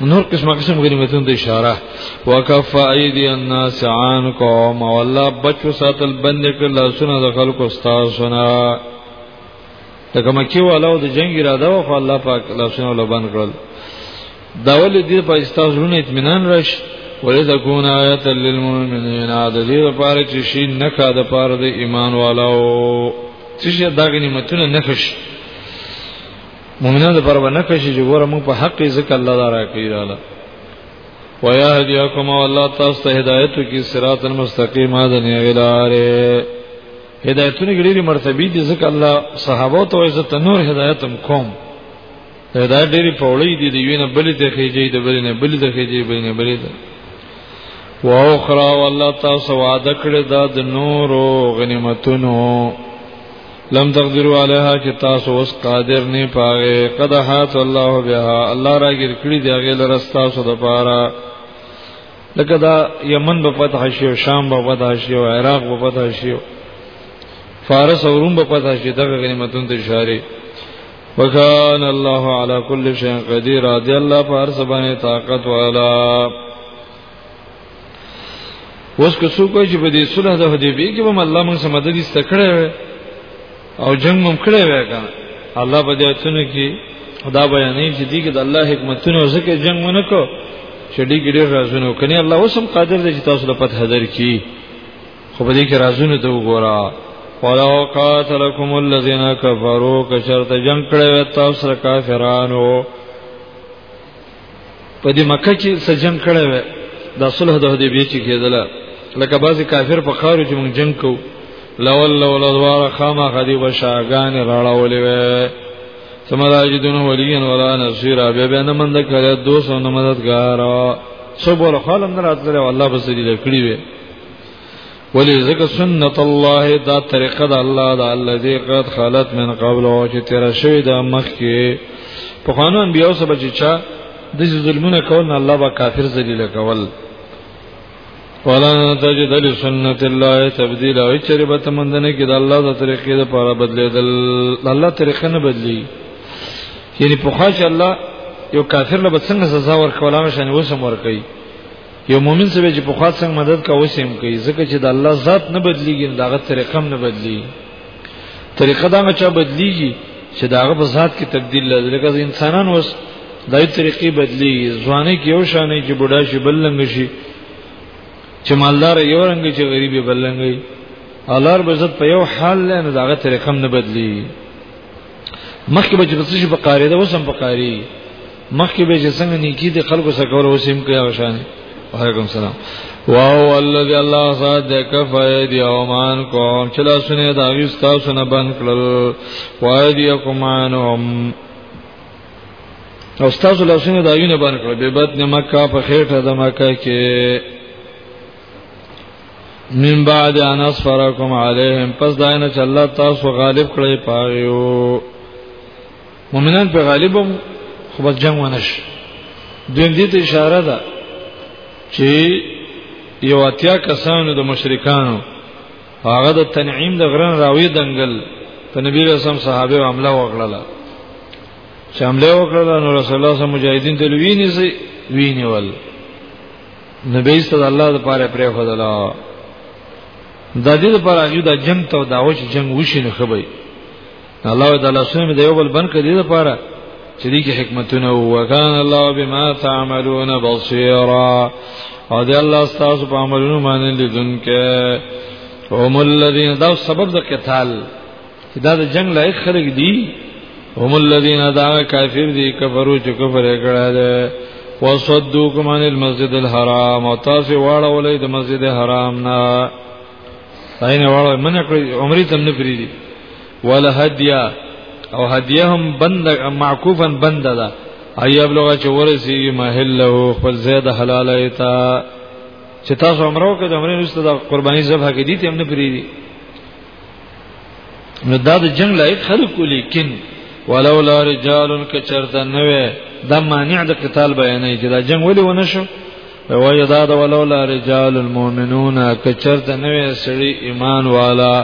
نور قسمه قسم غنیمتونو ته اشاره وکف ایدی الناس عنکم والله بچو ساتل بند کړ لاسونه د خلکو استادونه ته کوم کې والو د جنگ اراده او خو الله پاک لاسونه ول بند کړل دا ول دې په استادونه اطمینان راش ولې تكون آیت للمؤمنین د دې لپاره چې شي نه کا د پاره د ایمان والو چې دا غنیمتونه نه خش مؤمنان لپاره ونه کشي چې ګوره موږ په حق یې ځکه الله دا راکړي رااله ويهديكم والله تاسو ته هدایت کی صراط المستقیم اذن غلاره هدایتونه ګړي مرتبه دي ځکه الله صحابه ته عزت نور هدایتم کوم دا ډېری پوړې دي دی وینه بلې ته خېږي د بلې نه بلې ته خېږي بلې نه بلې ته واخرا والله تاسو وعده کړی دا د نورو غنیمتونو لم تقدروا عليها چې تاسو اوس قادر نه پاره قد حات الله بها الله راګر کړی دی هغه لرستا سو د پاره لکه دا یمن په فتح شي او شام په فتح شي او عراق په فتح شي فارس او روم په فتح شي دغه غنیمتونه ته اشاره وکان الله علی کل شیء قدیر دی الله پر سبحانه طاقت والا اوس که څوک وایي چې په دې صلح د حدیبیه کې هم الله موږ سره مدد ایسته کړی او جنگ هم کړی وای کنه الله په دې اتنه کې خدا بیانې چې دې کې د الله حکمتونه ځکه جنگ ونه کو چې دې کې ډېر رازونه کني الله اوس هم قادر دی چې تاسو له پته حاضر کی خو په دې کې رازونه ته وګوره ولو قاتلکم الذین کفروا کشرت جنگ کړی تاسو کافرانو په دې مکه کې څه جنگ کړی وي دا صلح د حدیبیه چې کېدله لکه بعضی کافر په خارو چې مونږ جنگ کوو لول لول دوار خامہ خدی بشاگان راڑاولی وی ثم لا یجدون ولیا ولا نصیرا بیا بیا نه مند کړه دوست او نه مددگار سو بول خالم نه راتله الله بسری لکړي وی ولی ذکر سنت الله دا طریقه د الله دا الذي قد خلت من قبل او چې تیر شوی دا مخ کې په قانون بیا اوس به چې چا د ظلمونه کول نه الله با کافر ذلیل کول ولا تجد لسنت الله تبديل او چرې به تمندنه کې د الله د طریقې لپاره بدلیدل الله طریقه نه بدلی یعنی په خاص الله یو کافر له څنګه سزا ورکولاو شنه وسم ورکړي یو مؤمن سره چې په خوا څنګه مدد کا وسیم کوي ځکه چې د الله ذات نه بدلیږي داغه طریقه هم نه بدلی طریقه دا چې بدلیږي چې داغه په ذات کې تبدیل لږ لکه انسانان وس دای طریقې بدلی ځواني کې یو شانې چې بډا شي بلنګ شي چې مالدار یو رنګ چې غریبي بلنګي الار بزت په یو حال نه داغه طریقه هم نه بدلی مخکې به چې په څه په قاری ده وسم په قاری مخکې به چې څنګه نیکی دي خلکو سره کول وسیم کوي هغه شان وعلیکم السلام واو الذي الله صاد کفای دی او مان کوم چې لاسونه دا وستا سونه بند کړل وای دی کوم انهم او استاد لاسونه دا یونه بند کړل به بد نه مکه په خېټه د مکه کې من بعد ان اسفرکم علیهم پس داینه چې الله تاسو غالب کړی پاغیو مؤمنان په غالبم خو بس جنگ ونش دویم دې ته اشاره ده چې یو اتیا کسانو د مشرکانو هغه د تنعیم د غرن راوی دنګل په نبی رسول صحابه او عمله وکړه چې عمله وکړه نو رسول الله صلی الله علیه وسلم مجاهدین ته ویني سي ویني ول نبی صلی الله علیه لپاره پرې خدلا د دې لپاره هغه د جنگ ته دا و چې جنگ وشي نه خبري الله تعالی سم د یو بل بن کړي د لپاره چې دې کې حکمتونه او کان الله بما تعملون بصیرا او دې الله تاسو په عملونو باندې لیدونکې هم الذين دا سبب د قتال چې دا د جنگ لایق خلک دي هم الذين دا کافر دي کفرو چې کفر کړه ده وصدوکم عن المسجد الحرام او تاسو واړولې د مسجد حرام نه پاینه واړو منه کړی عمرې تم نه پری دي ولا هدیا او هدیه هم بند معکوفا بند ده ایاب لوګه چې ورسی محله خپل زیاده حلاله ایتا چې تاسو عمره وکړه د عمرې نشته د قرباني ذبح کې دي ته هم نه پری دي نو دا د جنگ لایق خلق لیکن ولولا رجال کچرته نوې دا مانع د قتال بیانې چې دا جنگ ولې ونه شو وای دا د ولولا رجال المؤمنون کچرته نوې سړي ایمان والا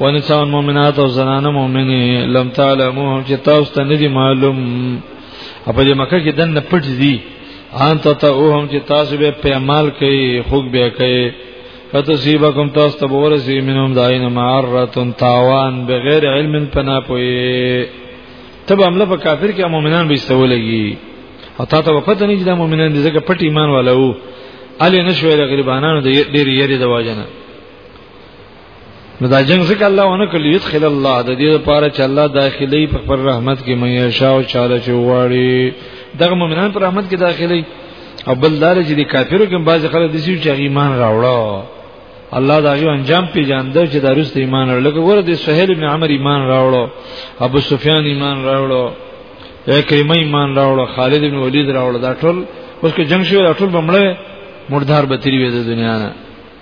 ونساء المؤمنات او زنانه مؤمنه لم تعلموهم چې تاسو ته ندي معلوم په دې مکه کې دنه پټ دي ان ته ته اوهم چې تاسو به پیمال کوي خوګ به کوي فتصيبكم تاسو ته ورسي منهم داين معرتن تاوان بغیر علم پنا پوي تب عمله په کافر کې مؤمنان به استولږي او تا ته پته نه چې دا مؤمنان دي ځکه پټ ایمان والا وو علي نشوي د غریبانو د ډېر یری د واجنه نو دا جنگ ځکه الله ونه کړی يدخل الله د دې لپاره چې الله داخلي په خپل رحمت کې مې شاء او چاله چې واړي دغه مؤمنان په رحمت کې داخلي او بل دار چې د کافرو کې بعض خلک د سیو چې ایمان راوړو الله دا یو انجام پیژاند چې د رسته ایمان راوړل ګوره د سهیل ابن عمر ایمان راوړو ابو سفیان ایمان راوړو اکرمه ایمان راوړو خالد ابن ولید راوړو دا ټول اوس کې جنگ شو دا ټول بمړې مردار به تیری وې د دنیا نه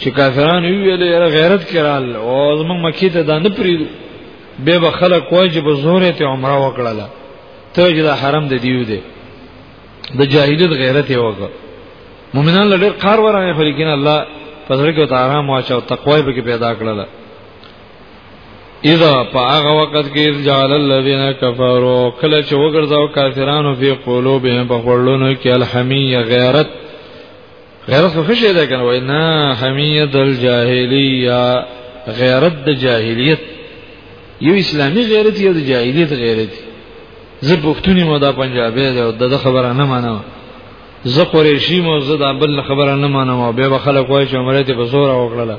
چې کافرانو ویل یې غیرت کړهال او زمونږ مکی ته دا نه پریدو به به خلک وای چې په زور ته عمره وکړه ته چې دا حرم د دیو دی د جاهلیت غیرت یې وکړه مؤمنان لړ قار ورانه خو لیکن الله پزړه کې آرام واچ او تقوا به کې پیدا کړل اذا پاغه وخت کې جعل الذين كفروا کله چې وګرځاو کافرانو په قلوبهم په خړلونو کې الحمیه غیرت غیرت خو ښه ده کنه وای نه حمیت الجاهلیه غیرت د جاهلیت یو اسلامی غیرت یو د جاهلیت غیرت زه پښتوني مو دا پنجابي ده د خبره نه مانم زه قریشی مو زه دا بل خبره نه مانم او به خلک وای چې عمره ته بزور وکړه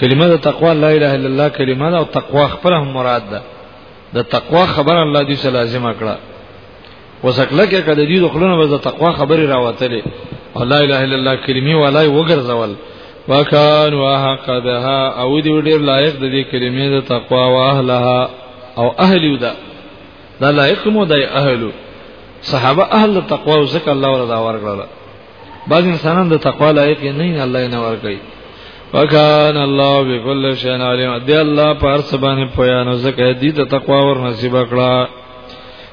کلمه د تقوا لا اله الا الله کلمه ده او تقوا خپل هم مراد ده د تقوا خبر الله دې سره لازم کړه وسکله کې کده دې دخلونه به د تقوا خبري راوتلې او لا اله الا الله کلمي والای وګرځول وکان وحق بها او دې ډېر لایق د دې کلمې د تقوا او اهلها او اهلیو ده دا لایق مو د اهلو صحابه اهل تقوا او ذکر الله وردا ورغله بعض انسانان د تقوا لایق نه الله نه ور کوي وکان الله بكل شيء عليم دی الله پر سبانه پویا نو زکه دی ته تقوا ور نصیب کړه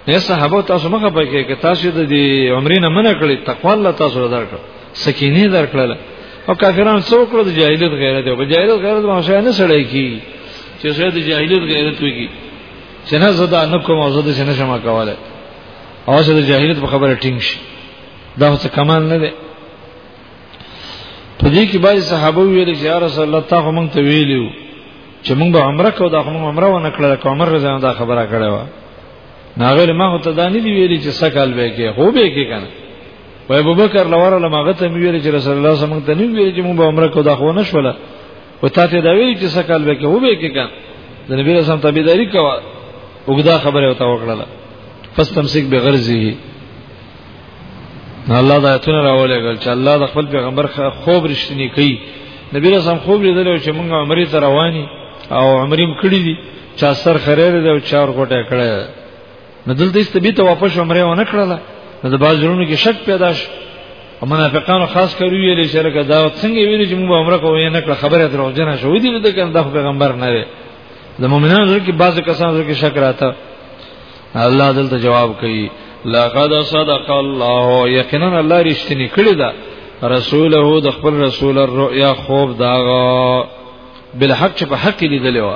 نه صحابه تاسو مخه پکې کې تاسو د دې عمرې نه منع کړی تقوا الله تاسو درکړه سکینه درکړه او کافرانو څو کړو د جاهلیت غیرت او جاهلیت غیرت ما شای نه سړی کی چې زه د جاهلیت غیرت وکی چې نه زدا نه کوم او زدا څنګه شمه کوله او زه د جاهلیت په خبره ټینګ شي دا څه کمال نه دی په دې کې باید صحابه ویل چې یا رسول الله تا خو مونږ ته ویلو چې مونږ به عمره کوو دا خو مونږ عمره ونه کړل کوم عمر رضی الله خبره کړې و ناغیر ما ته دا نه دی ویلي چې سکل به کې هو به کې کنه و ابو بکر لوره لمغه ته ویل چې رسول الله صلی الله علیه وسلم ته نه ویل چې مونږ به عمره کوو دا خو نه شوله او تا ته دا ویل چې سکل به کې وبې کې کا د نبی رسول ته بيداری کوا وګدا خبره وتا وکړه فاستمسک بغرزه الله دا اتونه راولې ګل چې الله د خپل پیغمبر خوب رښتینی کوي نبی رسول خوب لیدل چې موږ عمرې ته رواني او عمرې مکړې دي چا سر خریر دی او چا ورکوټه کړه نو دلته استبیت واپس عمره ونه کړله نو د بازرونو کې شک پیدا شو او منافقانو خاص کړی ویل چې لکه دا څنګه ویل چې موږ عمره کوو نه کړه خبره درو جنا شو دي د کنه د پیغمبر نه دی د مؤمنانو سره کې بعض کسان سره کې شک راته الله دلته جواب کوي لقد صدق الله یقینا الله رښتینی کړی دا رسوله د خپل رسول الرؤيا خوب داغه بالحق چې په حق لیدلی و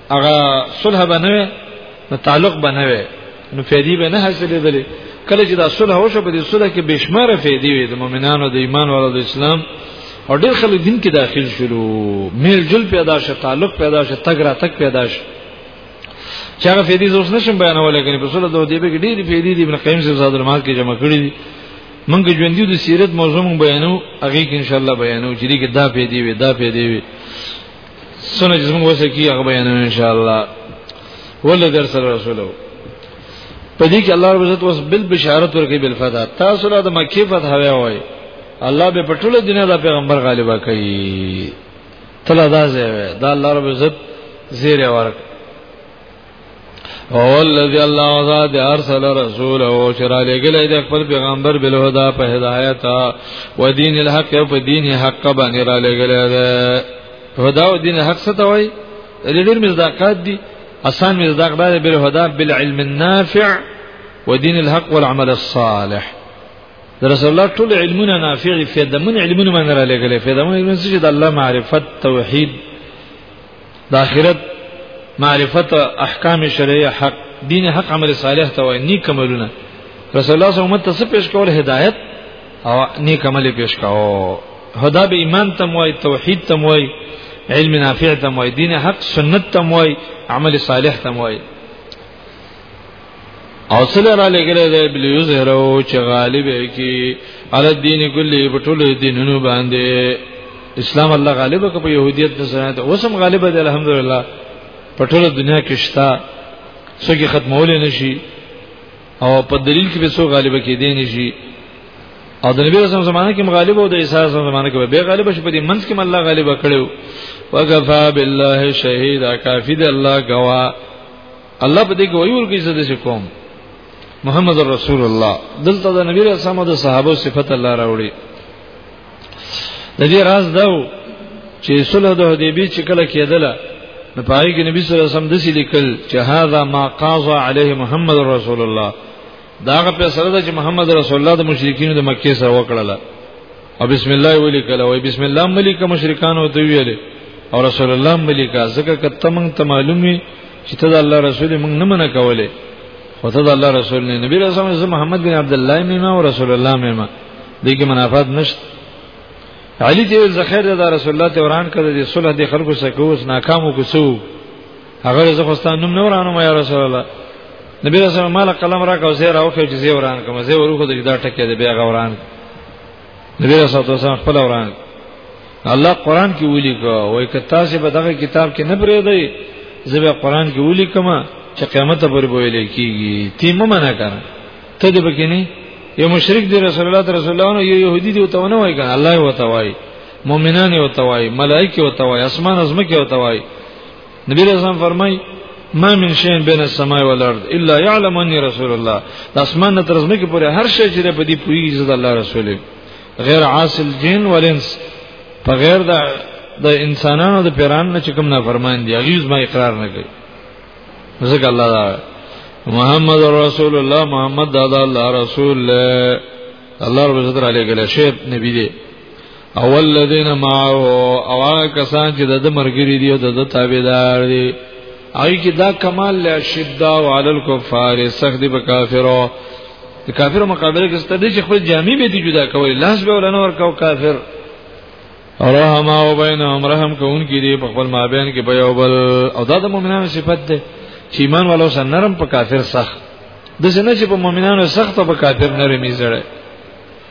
هغه صلح به نه نو تعلق به نه وي نو فیدی به نه حاصلې دي کله چې دا صلح وشو په دې صلح کې بشمار فیدی وي د مؤمنانو د ایمان او د اسلام او ډېر خلک دین کې داخل شلو میل جل پیدا شه تعلق پیدا شه تګ را تک پیدا شه چې هغه فیدی زوس نشم بیانولای کني په صلح د دې به کې ډېری فیدی دی ابن قیم صاحب زاد المال کې جمع کړی دي منګ ژوندۍ د سیرت موضوع مون بیانو هغه کې ان شاء الله بیانو چې دې کې دا فیدی وي دا فیدی وي سنه چې موږ وسه کی هغه بیان ان شاء الله ول درس رسولو په دې کې الله رب عزت وس بل بشارت ورکړي بل فتح تاسو را د مکه فتح وای وای الله به په ټول دنیا د پیغمبر غالبا کوي تل دا زه دا الله رب عزت زیر ورک او الذي الله ذات ارسل رسول او چر علی گلی د خپل پیغمبر بل هدا په هدایت او دین الحق او په دین حق باندې را لګل ده هدا او دین حق څه ته وای ډېر مزداقات دي اسان مزداق ده بل هدا بل علم النافع و دین الحق والعمل الصالح در رسول الله ټول علمونه نافع فیدمن علمونه من را لګل فیدمن علمونه چې د الله معرفت توحید د اخرت معرفت احکام شرعیه حق دین حق عمل صالح ته وای نیک عملونه رسول الله صلی الله علیه وسلم پیش کول هدایت او نیک عمل پیش کاو هدا به ایمان تم وای توحید تم وای علم نافع تم وای دین حق سنت تم وای عمل صالح تم وای او صلی الله علیه وسلم دی بل یظهرو چې غالب کی علی دین کلی په ټول دینونو باندې اسلام الله غالب ک په يهودیت د سنت اوسم غالب دی الحمدلله په ټول دنیا کې شتا څوک ختمول نه شي او په دلیل کې به څوک غالب کې دی نه شي او د نبی رسول زمانه کې مغالب او د عیسی رسول زمانه کې به غالب شي په دې منځ کې الله غالب کړو وکفا بالله شهیدا کافی د الله گواه الله په دې کې ویور کې زده چې کوم محمد رسول الله دلته د نبی رسول الله د صحابه صفت الله راوړي د دې راز دا و چې صلح د حدیبی چې کله کېدله نو پای کې نبی صلی الله علیه وسلم د سې لیکل چې هاذا ما قاضى عليه محمد رسول الله داغه په سره د محمد رسول الله د مشرکین د مکه سره وکړه او بسم الله ویل کله وای بسم الله ملک مشرکان او دی ویل او رسول الله ملک ځکه کته مونږ ته معلومي چې ته د الله رسول مونږ نه منع کوله خو ته د الله رسول نه نبی رسول الله محمد بن عبد الله میما او رسول الله میما دغه منافات نشته علی ته زخیر د رسول الله ته وران کړ د صلح د خلکو سره کوس ناکامو کوسو هغه زه خو ستاسو نوم نه ورانم یا رسول الله نبی رسول الله مال قلم راکاو زه راو خو چې زه وران کوم زه ورو خو د جدا ټکې د بیا غوران نبی رسول الله خپل وران الله قران کې ولي کو وای ک تاسو به دغه کتاب کې نه پرې دی زه به قران کې ولي کما چې قیامت پورې بویل کیږي تی مې منع کړ ته دې بکینی یو مشرک دی رسول الله ته رسول الله یو يهودي دی ته نه وای کنه الله وتوای مؤمنان وتوای ملائکه وتوای اسمان ازمکه وتوای نبی رسول الله فرمای ما من شین بین السماء والارض الا يعلم اني رسول الله د اسمان نه ترزمه کې پورې هر شی چې په دې پوری عزت الله رسول غیر عاصل جن ولنس په غیر د د انسانانو د پیران نه چې کوم نه فرمان دی غیظ ما اقرار نه کوي ځکه الله دا محمد رسول الله محمد دا الله رسول الله رب عزت علی ګل شیب نبی دی او الذين معه او هغه کسان چې د مرګري دي او د تابعدار دي هغه کې دا کمال له شددا او علی الکفار سخت دي په کافرو د کافرو مقابله کې ستدې چې خپل جامع به دي جدا کوي لاس به ولنه ورکاو کافر رحم او بینهم رحم کوونکی دی په خپل مابین کې په یو بل او دا د مؤمنانو صفت ده چې ایمان والو سره نرم په کافر سخت د څنګه چې په مؤمنانو سخت او په کافر نرمي زړه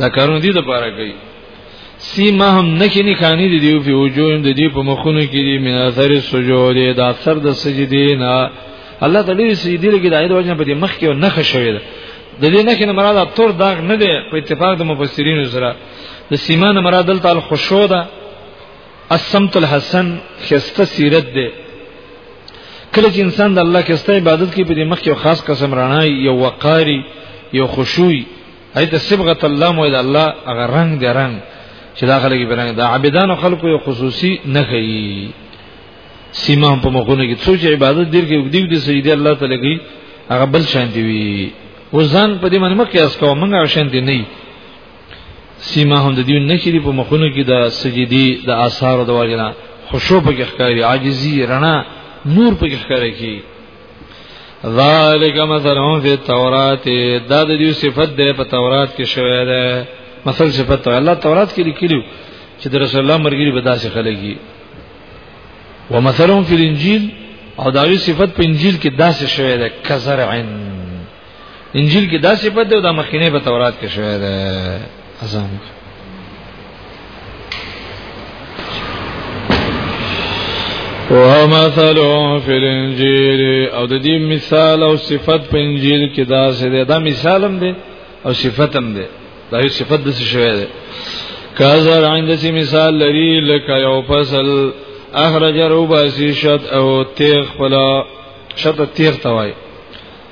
دا کارونه دي د پاره کوي سیما هم نخې نه خاني دي دی په وجوه هم د دې په مخونو کې دي من اثر سجود د اثر د سجدي نه الله تعالی سجدي لګي د اېد وجه په دې مخ کې نه خښوي ده د دې نه کې نه مراد تور داغ نه دی په اتفاق د مفسرین سره د سیما نه مراد دلته الخشوع ده السمت الحسن خسته سیرت ده کله چې انسان د الله کېسته عبادت کوي په دې مخ کې خاص قسم رڼا یو وقاری یو خشوعي اې د صبغه الله مو د الله هغه رنگ دی رنگ چې دا خلک به رنگ دا عبادتانو خلکو یو خصوصي نه کوي سیمه په مخونه کې څوچ عبادت دیر کې وګدیو د سجدي الله تعالی کې هغه بل شان دی وی وزن په دې باندې مکه اس کوم هغه شان دی نه سیمه هم د دې نه شری په مخونه کې د سجدي د آثار د واجنه خشوع په کې ښکاری عاجزي رڼا نور په کې ښکاری کی ذالک مثلهم فی التورات دا د دې صفت ده په تورات کې شوی ده مثل صفت الله تورات کې لیکلو چې د رسول الله مرګري به داسې خلګي ومثلهم فی الانجیل او داوی صفت په انجیل کې داسې شوی ده کزرعن انجیل کې دا صفت دی او دا مخکینه په تورات کې شوی دی اذان ومثل فی الانجیل او د دې مثال او صفت په انجیل کې دا څه دی دا مثال هم دی او صفت هم دی دا یو صفت د څه شوی دی کازر عند سی مثال لري لکه یو فصل اخرج روباسی شت او تیغ پلا شت تیغ توای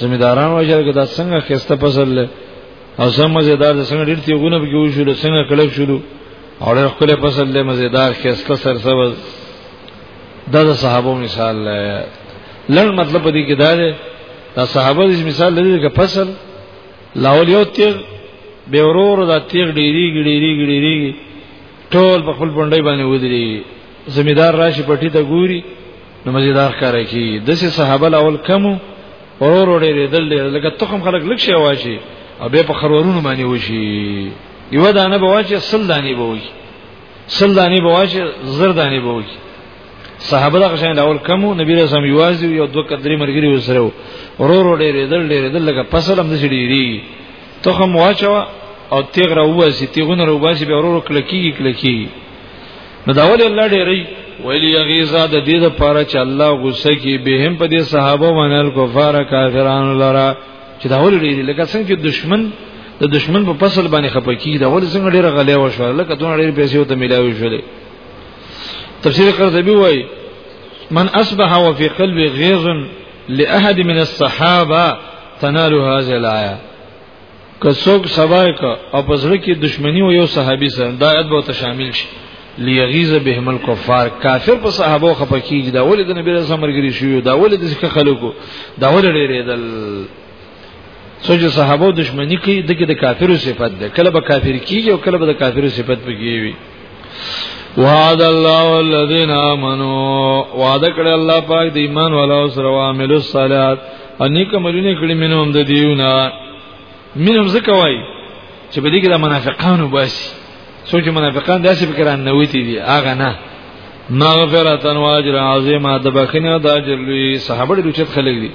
زمیداران وجل کې دا څنګه خسته فصل له او سم مزیدار د څنګه ډیر تیغونه به کیو شو د څنګه کلک شروع او ډیر خپل فصل له مزیدار خسته سرسبز دا د صحابه مثال لړ مطلب دې کې دا دی دا صحابه دې مثال لري چې فصل لاول یو تیغ به ورور دا تیغ ډیری ګډیری ګډیری ټول په خپل بنډي باندې ودري زمیدار راشي پټي ته ګوري نو مزیدار کار کی د سه صحابه الاول کمو ورور وړي ریدل لکه تخم خلک لک شي واشي او به په خرورونو باندې وشي یو دانه به واشي سل دانی به وشي سل دانی به واشي زر دانی به وشي صحابه دا شین اول کمو نبی رسول الله یوازې یو دوه کدرې مرګري وسره ورور وړي ریدل ریدل لکه فصل هم د شډيري تخم واچو او تیغ را ووسی تیغونه را وباسي به ورور کلکی کلکی نو دا ولې الله ډېری ویلی غیزا د دې لپاره چې الله غوسه کی به هم په دې صحابه منل کفاره کافرانو لرا چې دا ولې ډېری لکه څنګه چې دشمن د دشمن په فصل باندې خپکی دا ولې څنګه ډېره غلې و شو لکه دونه ډېر پیسې وته ملاوي شولې تفسیر قرطبي وایي من اصبح وفي قلب غيظ لاحد من الصحابه تنال هذه الايه که څوک سبا کا او پسړه کې دښمنی و یو صحابي سره دا اد به شامل شي لیغیظ بهم الکفار کافر په صحابه خپکیږي دا ولې د نبی رسول الله مرګري شو دا ولې د څخه خلکو دا ولې ډېرېدل سوچ صحابه دښمنی کوي دغه د کافرو صفت ده کله به کافر کیږي او کله به د کافرو صفت پکې وي وعد الله الذين امنوا وعد کړ الله پاک د ایمان والا او سره عامل الصالحات اني کومونه کړي منهم د دیونه منهم زکوي چې په دې کې د منافقانو باسي سوچ منافقان داسې فکران نه وتی دي اغه نه مغفرتن واجر عظیمه د بخنه د اجر لوی صحابه د چت خلک دي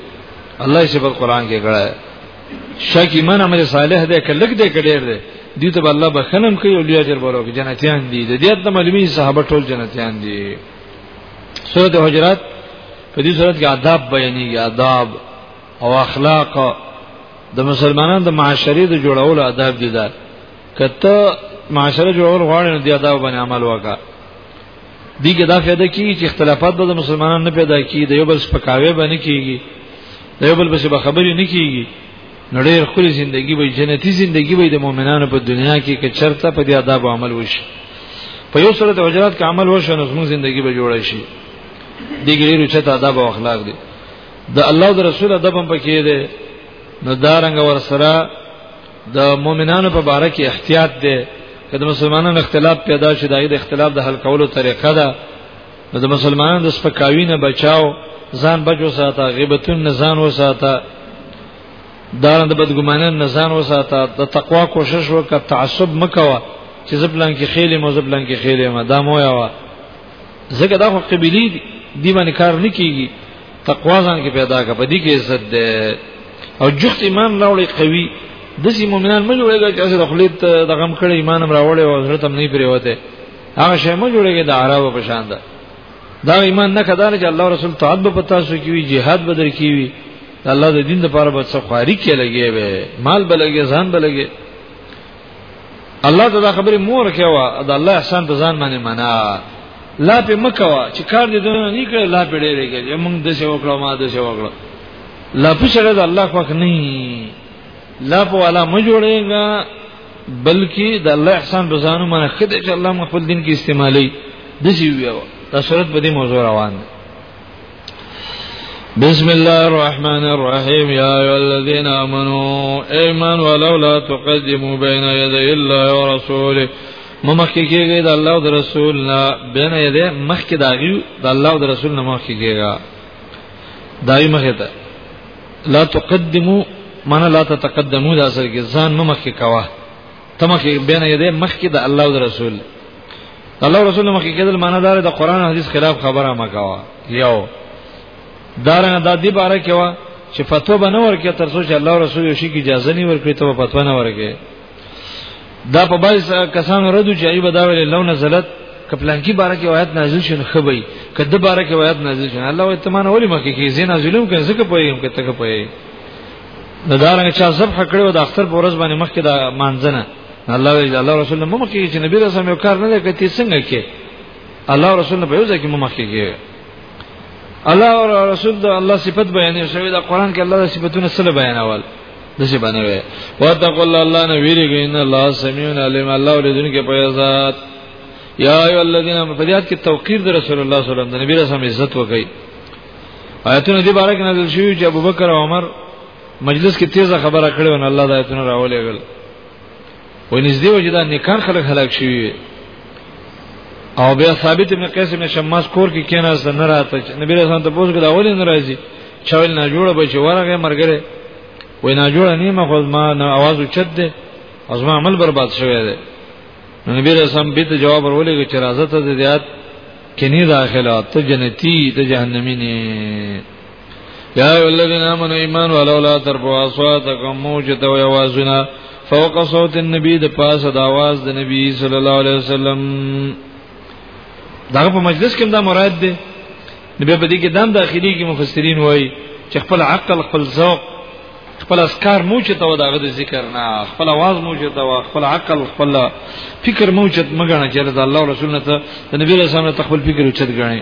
الله یې په قران کې کړه شک ایمان عمل صالح دی کلک دی کډیر دی دي ته الله بخنم کوي او لوی اجر ورکړي جنتیان دي د دې د معلومي صحابه ټول جنتیان دي سورته حجرات په دې سورته کې آداب بیانېږي آداب او اخلاق د مسلمانانو د معاشري د جوړولو آداب دي دا کته معاشره جوړول غواړي نو د آداب باندې عمل وکړه دي کې دا فائدہ کیږي چې اختلافات به د مسلمانانو نه پیدا کیږي د یو بل سپکاوي باندې کیږي دا یو بل بس به خبرې نه کیږي نړۍ خپل ژوندۍ به جنتی ژوندۍ به د مؤمنانو په دنیا کې کې چرته په دې آداب عمل وشي په یو سره د حجرات کې عمل وشي نو زموږ ژوندۍ به جوړ شي دګریرو چې آداب او اخلاق دي د الله او رسول ادب هم پکې دي نو دارنګ ور سره د مؤمنانو په باره کې احتیاط دي کله مسلمانانو اختلاف پیدا شي دغه د اختلاف د حل کولو طریقه ده نو د مسلمانانو د سپکاوی نه بچاو ځان بچ وساته غیبتون نه ځان وساته دا د بدګمانان نه ځان وساته د تقوا کوشش وکړه تعصب مکوه چې زبلان کې خېلې مو زبلان کې خېلې ما دا مو یاوه زګه دا خو قبلي دی باندې کار نه کیږي تقوا ځان کې پیدا کړه په دې کې عزت ده او جخت ایمان راوړي قوي د سي مؤمنان مې جوړېږي چې اصل خپل د غم کړي ایمان راوړي او حضرت هم نه پریوته هغه شی مو جوړیږي د عربو په شان ده دا ایمان نه کدار چې الله رسول تعالی به پتا سو کیوي jihad بدر کیوي الله د دین لپاره به څه خواري کې لګي به مال به لګي ځان به لګي الله ته دا خبره مور کوا دا الله احسان ته ځان باندې معنا لا په مکوا چې کار دې دونه نه کړ لا په ډېرې کې موږ د څه وکړو ما د څه وکړو لا په شرع د الله خوښ نه لا په والا مجوړېږي بلکې د الله احسان په ځانو باندې خدای چې الله خپل دین کې استعمالي د سی ویو دا صورت په دې موضوع روان دی بسم الله الرحمن الرحيم يا أيها الذين آمنوا إيمان ولولا تقدموا بين يدي الله ورسوله ممخکې کېږي د الله او د رسول نه بین یې مخکې داغي د الله او د رسول نه مخکې کېږي دای مخه ته لا تقدمو معنا لا تتقدمو دا سره کې ځان مخ کې کوا تمه کې بین یې ده مخ کې د الله او رسول الله رسول مخ کې کېدل معنا دار د قران او حدیث خلاف خبره ما کوا یو دارنګ د دې باره کې وا چې فتوا بنور کې تر څو چې الله رسول یو شي کې اجازه نه ورکړي ته فتوا نه ورکړي دا په بل کسان ردو چې ایبه دا ویل لو نزلت کپلان کی بارکه آیات نازل شون خبي کده بارکه آیات نازل شون الله وتمان اولی مکه کی زینا ظلم کړي زکه پویم کته که پوی دا دارنګ چا ذبح کړو د اختر په ورځ باندې مخکې دا مانځنه الله وی الله رسول مو مخکې چې نبی رسول یو کار نه دی کته څنګه کې الله رسول په یو ځای کې مو مخکې کې الله رسول د الله صفت بیانې شوی دا قران کې الله د صفاتونو سره بیانول دسی باندې وي واتقوا الله الله نه ویریږي ان الله سميع عليم الله ولذین کې په ذات یا ای الذین فریاد کې توقیر در رسول الله صلی الله علیه وسلم نبی رسول عزت وکړي آیتونه دی بارک نازل شوی چې ابوبکر او عمر مجلس کې تیزه خبره کړې ونه الله د آیتونه راولې غل وای نږدې وجه دا نیکان خلک هلاک شوی او بیا ثابت ابن قیس ابن شماس کور کې کېناست نه راته نبی رسول الله ته پوښتنه کړه اول نه راځي چاول نه جوړه به چې ورغه مرګره وای نه جوړه نیمه خو ما نه आवाज اوچت دی او زما عمل برباد شوی دی نو نبی رسول الله بیت جواب ورولې چې راځه ته زیات کینی داخله ته جنتی ته جهنمی نه یا ایو الذین آمنوا ایمان ولو لا ترفعوا اصواتکم موجد و یوازنا فوق صوت النبی د پاسه د आवाज د نبی صلی الله علیه وسلم داغه په مجلس کې دا مراد ده نبی په دې کې دام داخلي کې مفسرین وایي چې خپل عقل خپل ذوق خپل اسکار موجته و داغه د ذکر نه خپل आवाज موجته و خپل عقل خپل فکر موجت مګنه چې د الله رسول نه ته د نبی رسول نه خپل فکر اوچت غني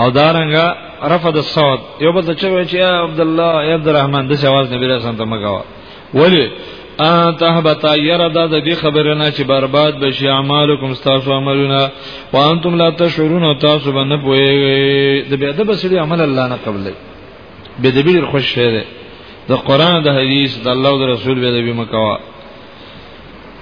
او دارنګه رفع د صوت یو بل ته چوي چې عبد الله عبد الرحمن د شواز نبی رسول الله مګوا ولی ان تهبط يردا د دې خبره نه چې برباد بشي اعمالکم تاسو عملونه وانتم لا تشعرون تاسو باندې پوي د بیا د بسړي عمل الله نه قبل به د بیر خوش شه ده د قران د حدیث د الله او د رسول به د بیا مکوا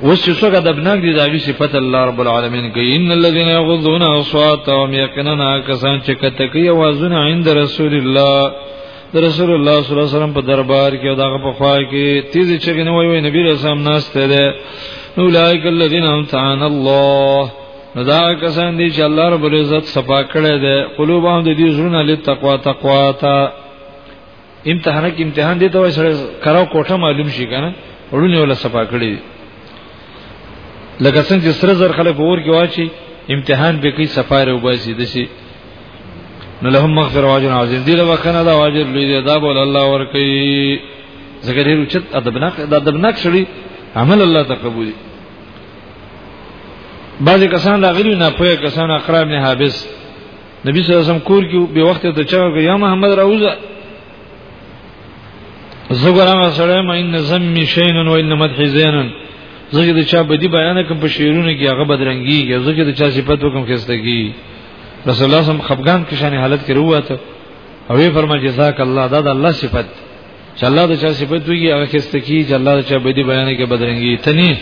اوس چې څوګه دبناک دي داږي صفت الله رب العالمین کوي ان الذين يغضون اصواتهم يقينا کسان چې کته کوي اوازونه عند رسول الله د رسول الله صلی الله علیه وسلم په دربار کې او دغه په خوا کې تیزی چې نه وایي نبی رسول الله ناشته ده اولئک الذين امتحن الله نو دا کسان دي چې الله رب العزت صفا کړي ده قلوبهم د دې زړه له تقوا تقوا ته امتحان کې امتحان دی ته وای سره کراو کوټه معلوم شي کنه وړونه ولا صفا کړی لکه څنګه چې سره زر خلک ور کې واچي امتحان به کوي سفاره وباسي دشي نو لهم مغفر واجر عظیم دی له وکنه دا واجر لوی دی دا بول الله ور کوي زګر هر چت ادبناک د ادبناک شړي عمل الله تقبل بعضی کسان دا غلی نه پوهه کسان اقرام نه حابس نبی صلی الله علیه وسلم کور کې به وخت ته چا یا محمد راوځه زګرامه سره ما ان زم شین و ان مدح زین زګه د چا بدی بیان کوم په شعرونو کې هغه بدرنګي یا زګه د چا صفات وکم خستګي رسول الله صم خفغان کې شان حالت کې وروته او وی فرما جزاک الله دا د الله صفت چې الله د چا صفت ویږي هغه خستګي چې الله د چا بدی بیان کې بدرنګي تني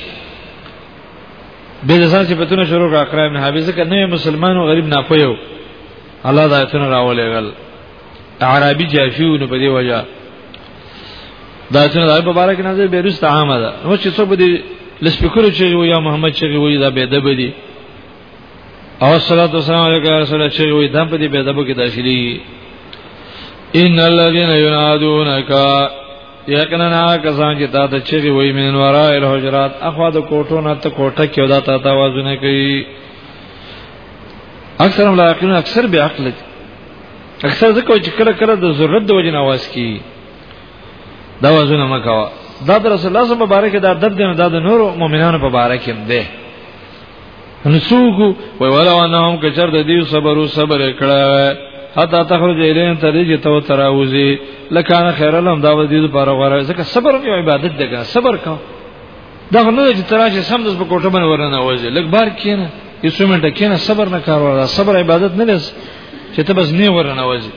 به ځان چې پتون شروع کړ اقرا ابن حابس ک نه مسلمان او غریب نه پویو الله دا ایتونه راولې غل عربي جاشو نو په دی وجہ دا چې دا په بار کې نازل بیرست عامه ده نو چې څوک دې لسپیکر چې یو یا محمد چې وي دا به دبه دي او صلوات والسلام علیک رسول الله چې وي دا په دې به دبه کې داخلي ان الذين ينادونك یقینا هغه کسان چې تا ته چغي وای من ورا الحجرات اخوا د کوټو نه ته کوټه کې ودا ته توازن کوي اکثر ملاقین اکثر به عقل اکثر ځکه چې کله کله د ضرورت د وجې نواز کی دا وزن مکوا دا د رسول الله صلی الله علیه وسلم مبارک دا درد نه دا د نور مؤمنانو په بارک هم ده نسوګو وی ولا انهم کچر د دې صبر او صبر کړه حتا تخرج الین تر دې ته تراوزی لکان خیر لهم دا ودی پر غره ځکه صبر یو عبادت دی صبر کا دا نه چې تراشه سم د کوټه باندې ورنه وځي لګ بار کینه یسو منټه کینه صبر نه کار ورا صبر عبادت نه لس چې ته بس نه ورنه وځي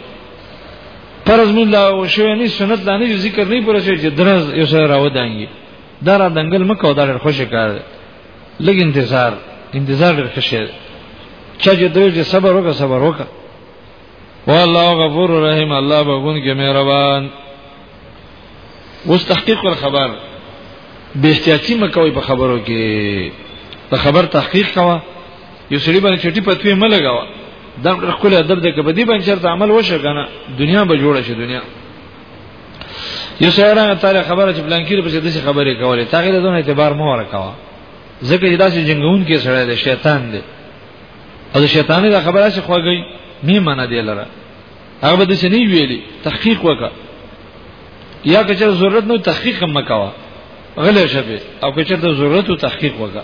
فرض مون لا او شو نه سنت لا نه ذکر نه پوره شي چې درز یو سره راو دانګي دا را دنګل مکو دا ډېر خوشی کار دی لګ انتظار انتظار ډېر ښه شي چا چې دوی چې صبر وکړه صبر وکړه والله غفور رحیم الله بغون کې مهربان اوس تحقیق ور خبر به احتیاطی مکوې په خبرو کې په خبر تحقیق کوا یو سړي باندې چټي پتوې ملګاوه دا خپل ادب د کبدی باندې چرته عمل وشه کنه دنیا به جوړه شي دنیا یو شهرانه تعالی خبره چې بلانکیر په دې څه خبرې کولې تاګه دونه اعتبار مو ورکاوه ځکه چې داسې جنگون کې سره دی شیطان دی او شیطان دا خبره چې خوږی نه منه دی لره هغه به څه نه ویلي تحقیق وکړه یا که چېر ضرورت نو تحقیق هم مکوا غلې شپه او که چېر د ضرورت او تحقیق وکړه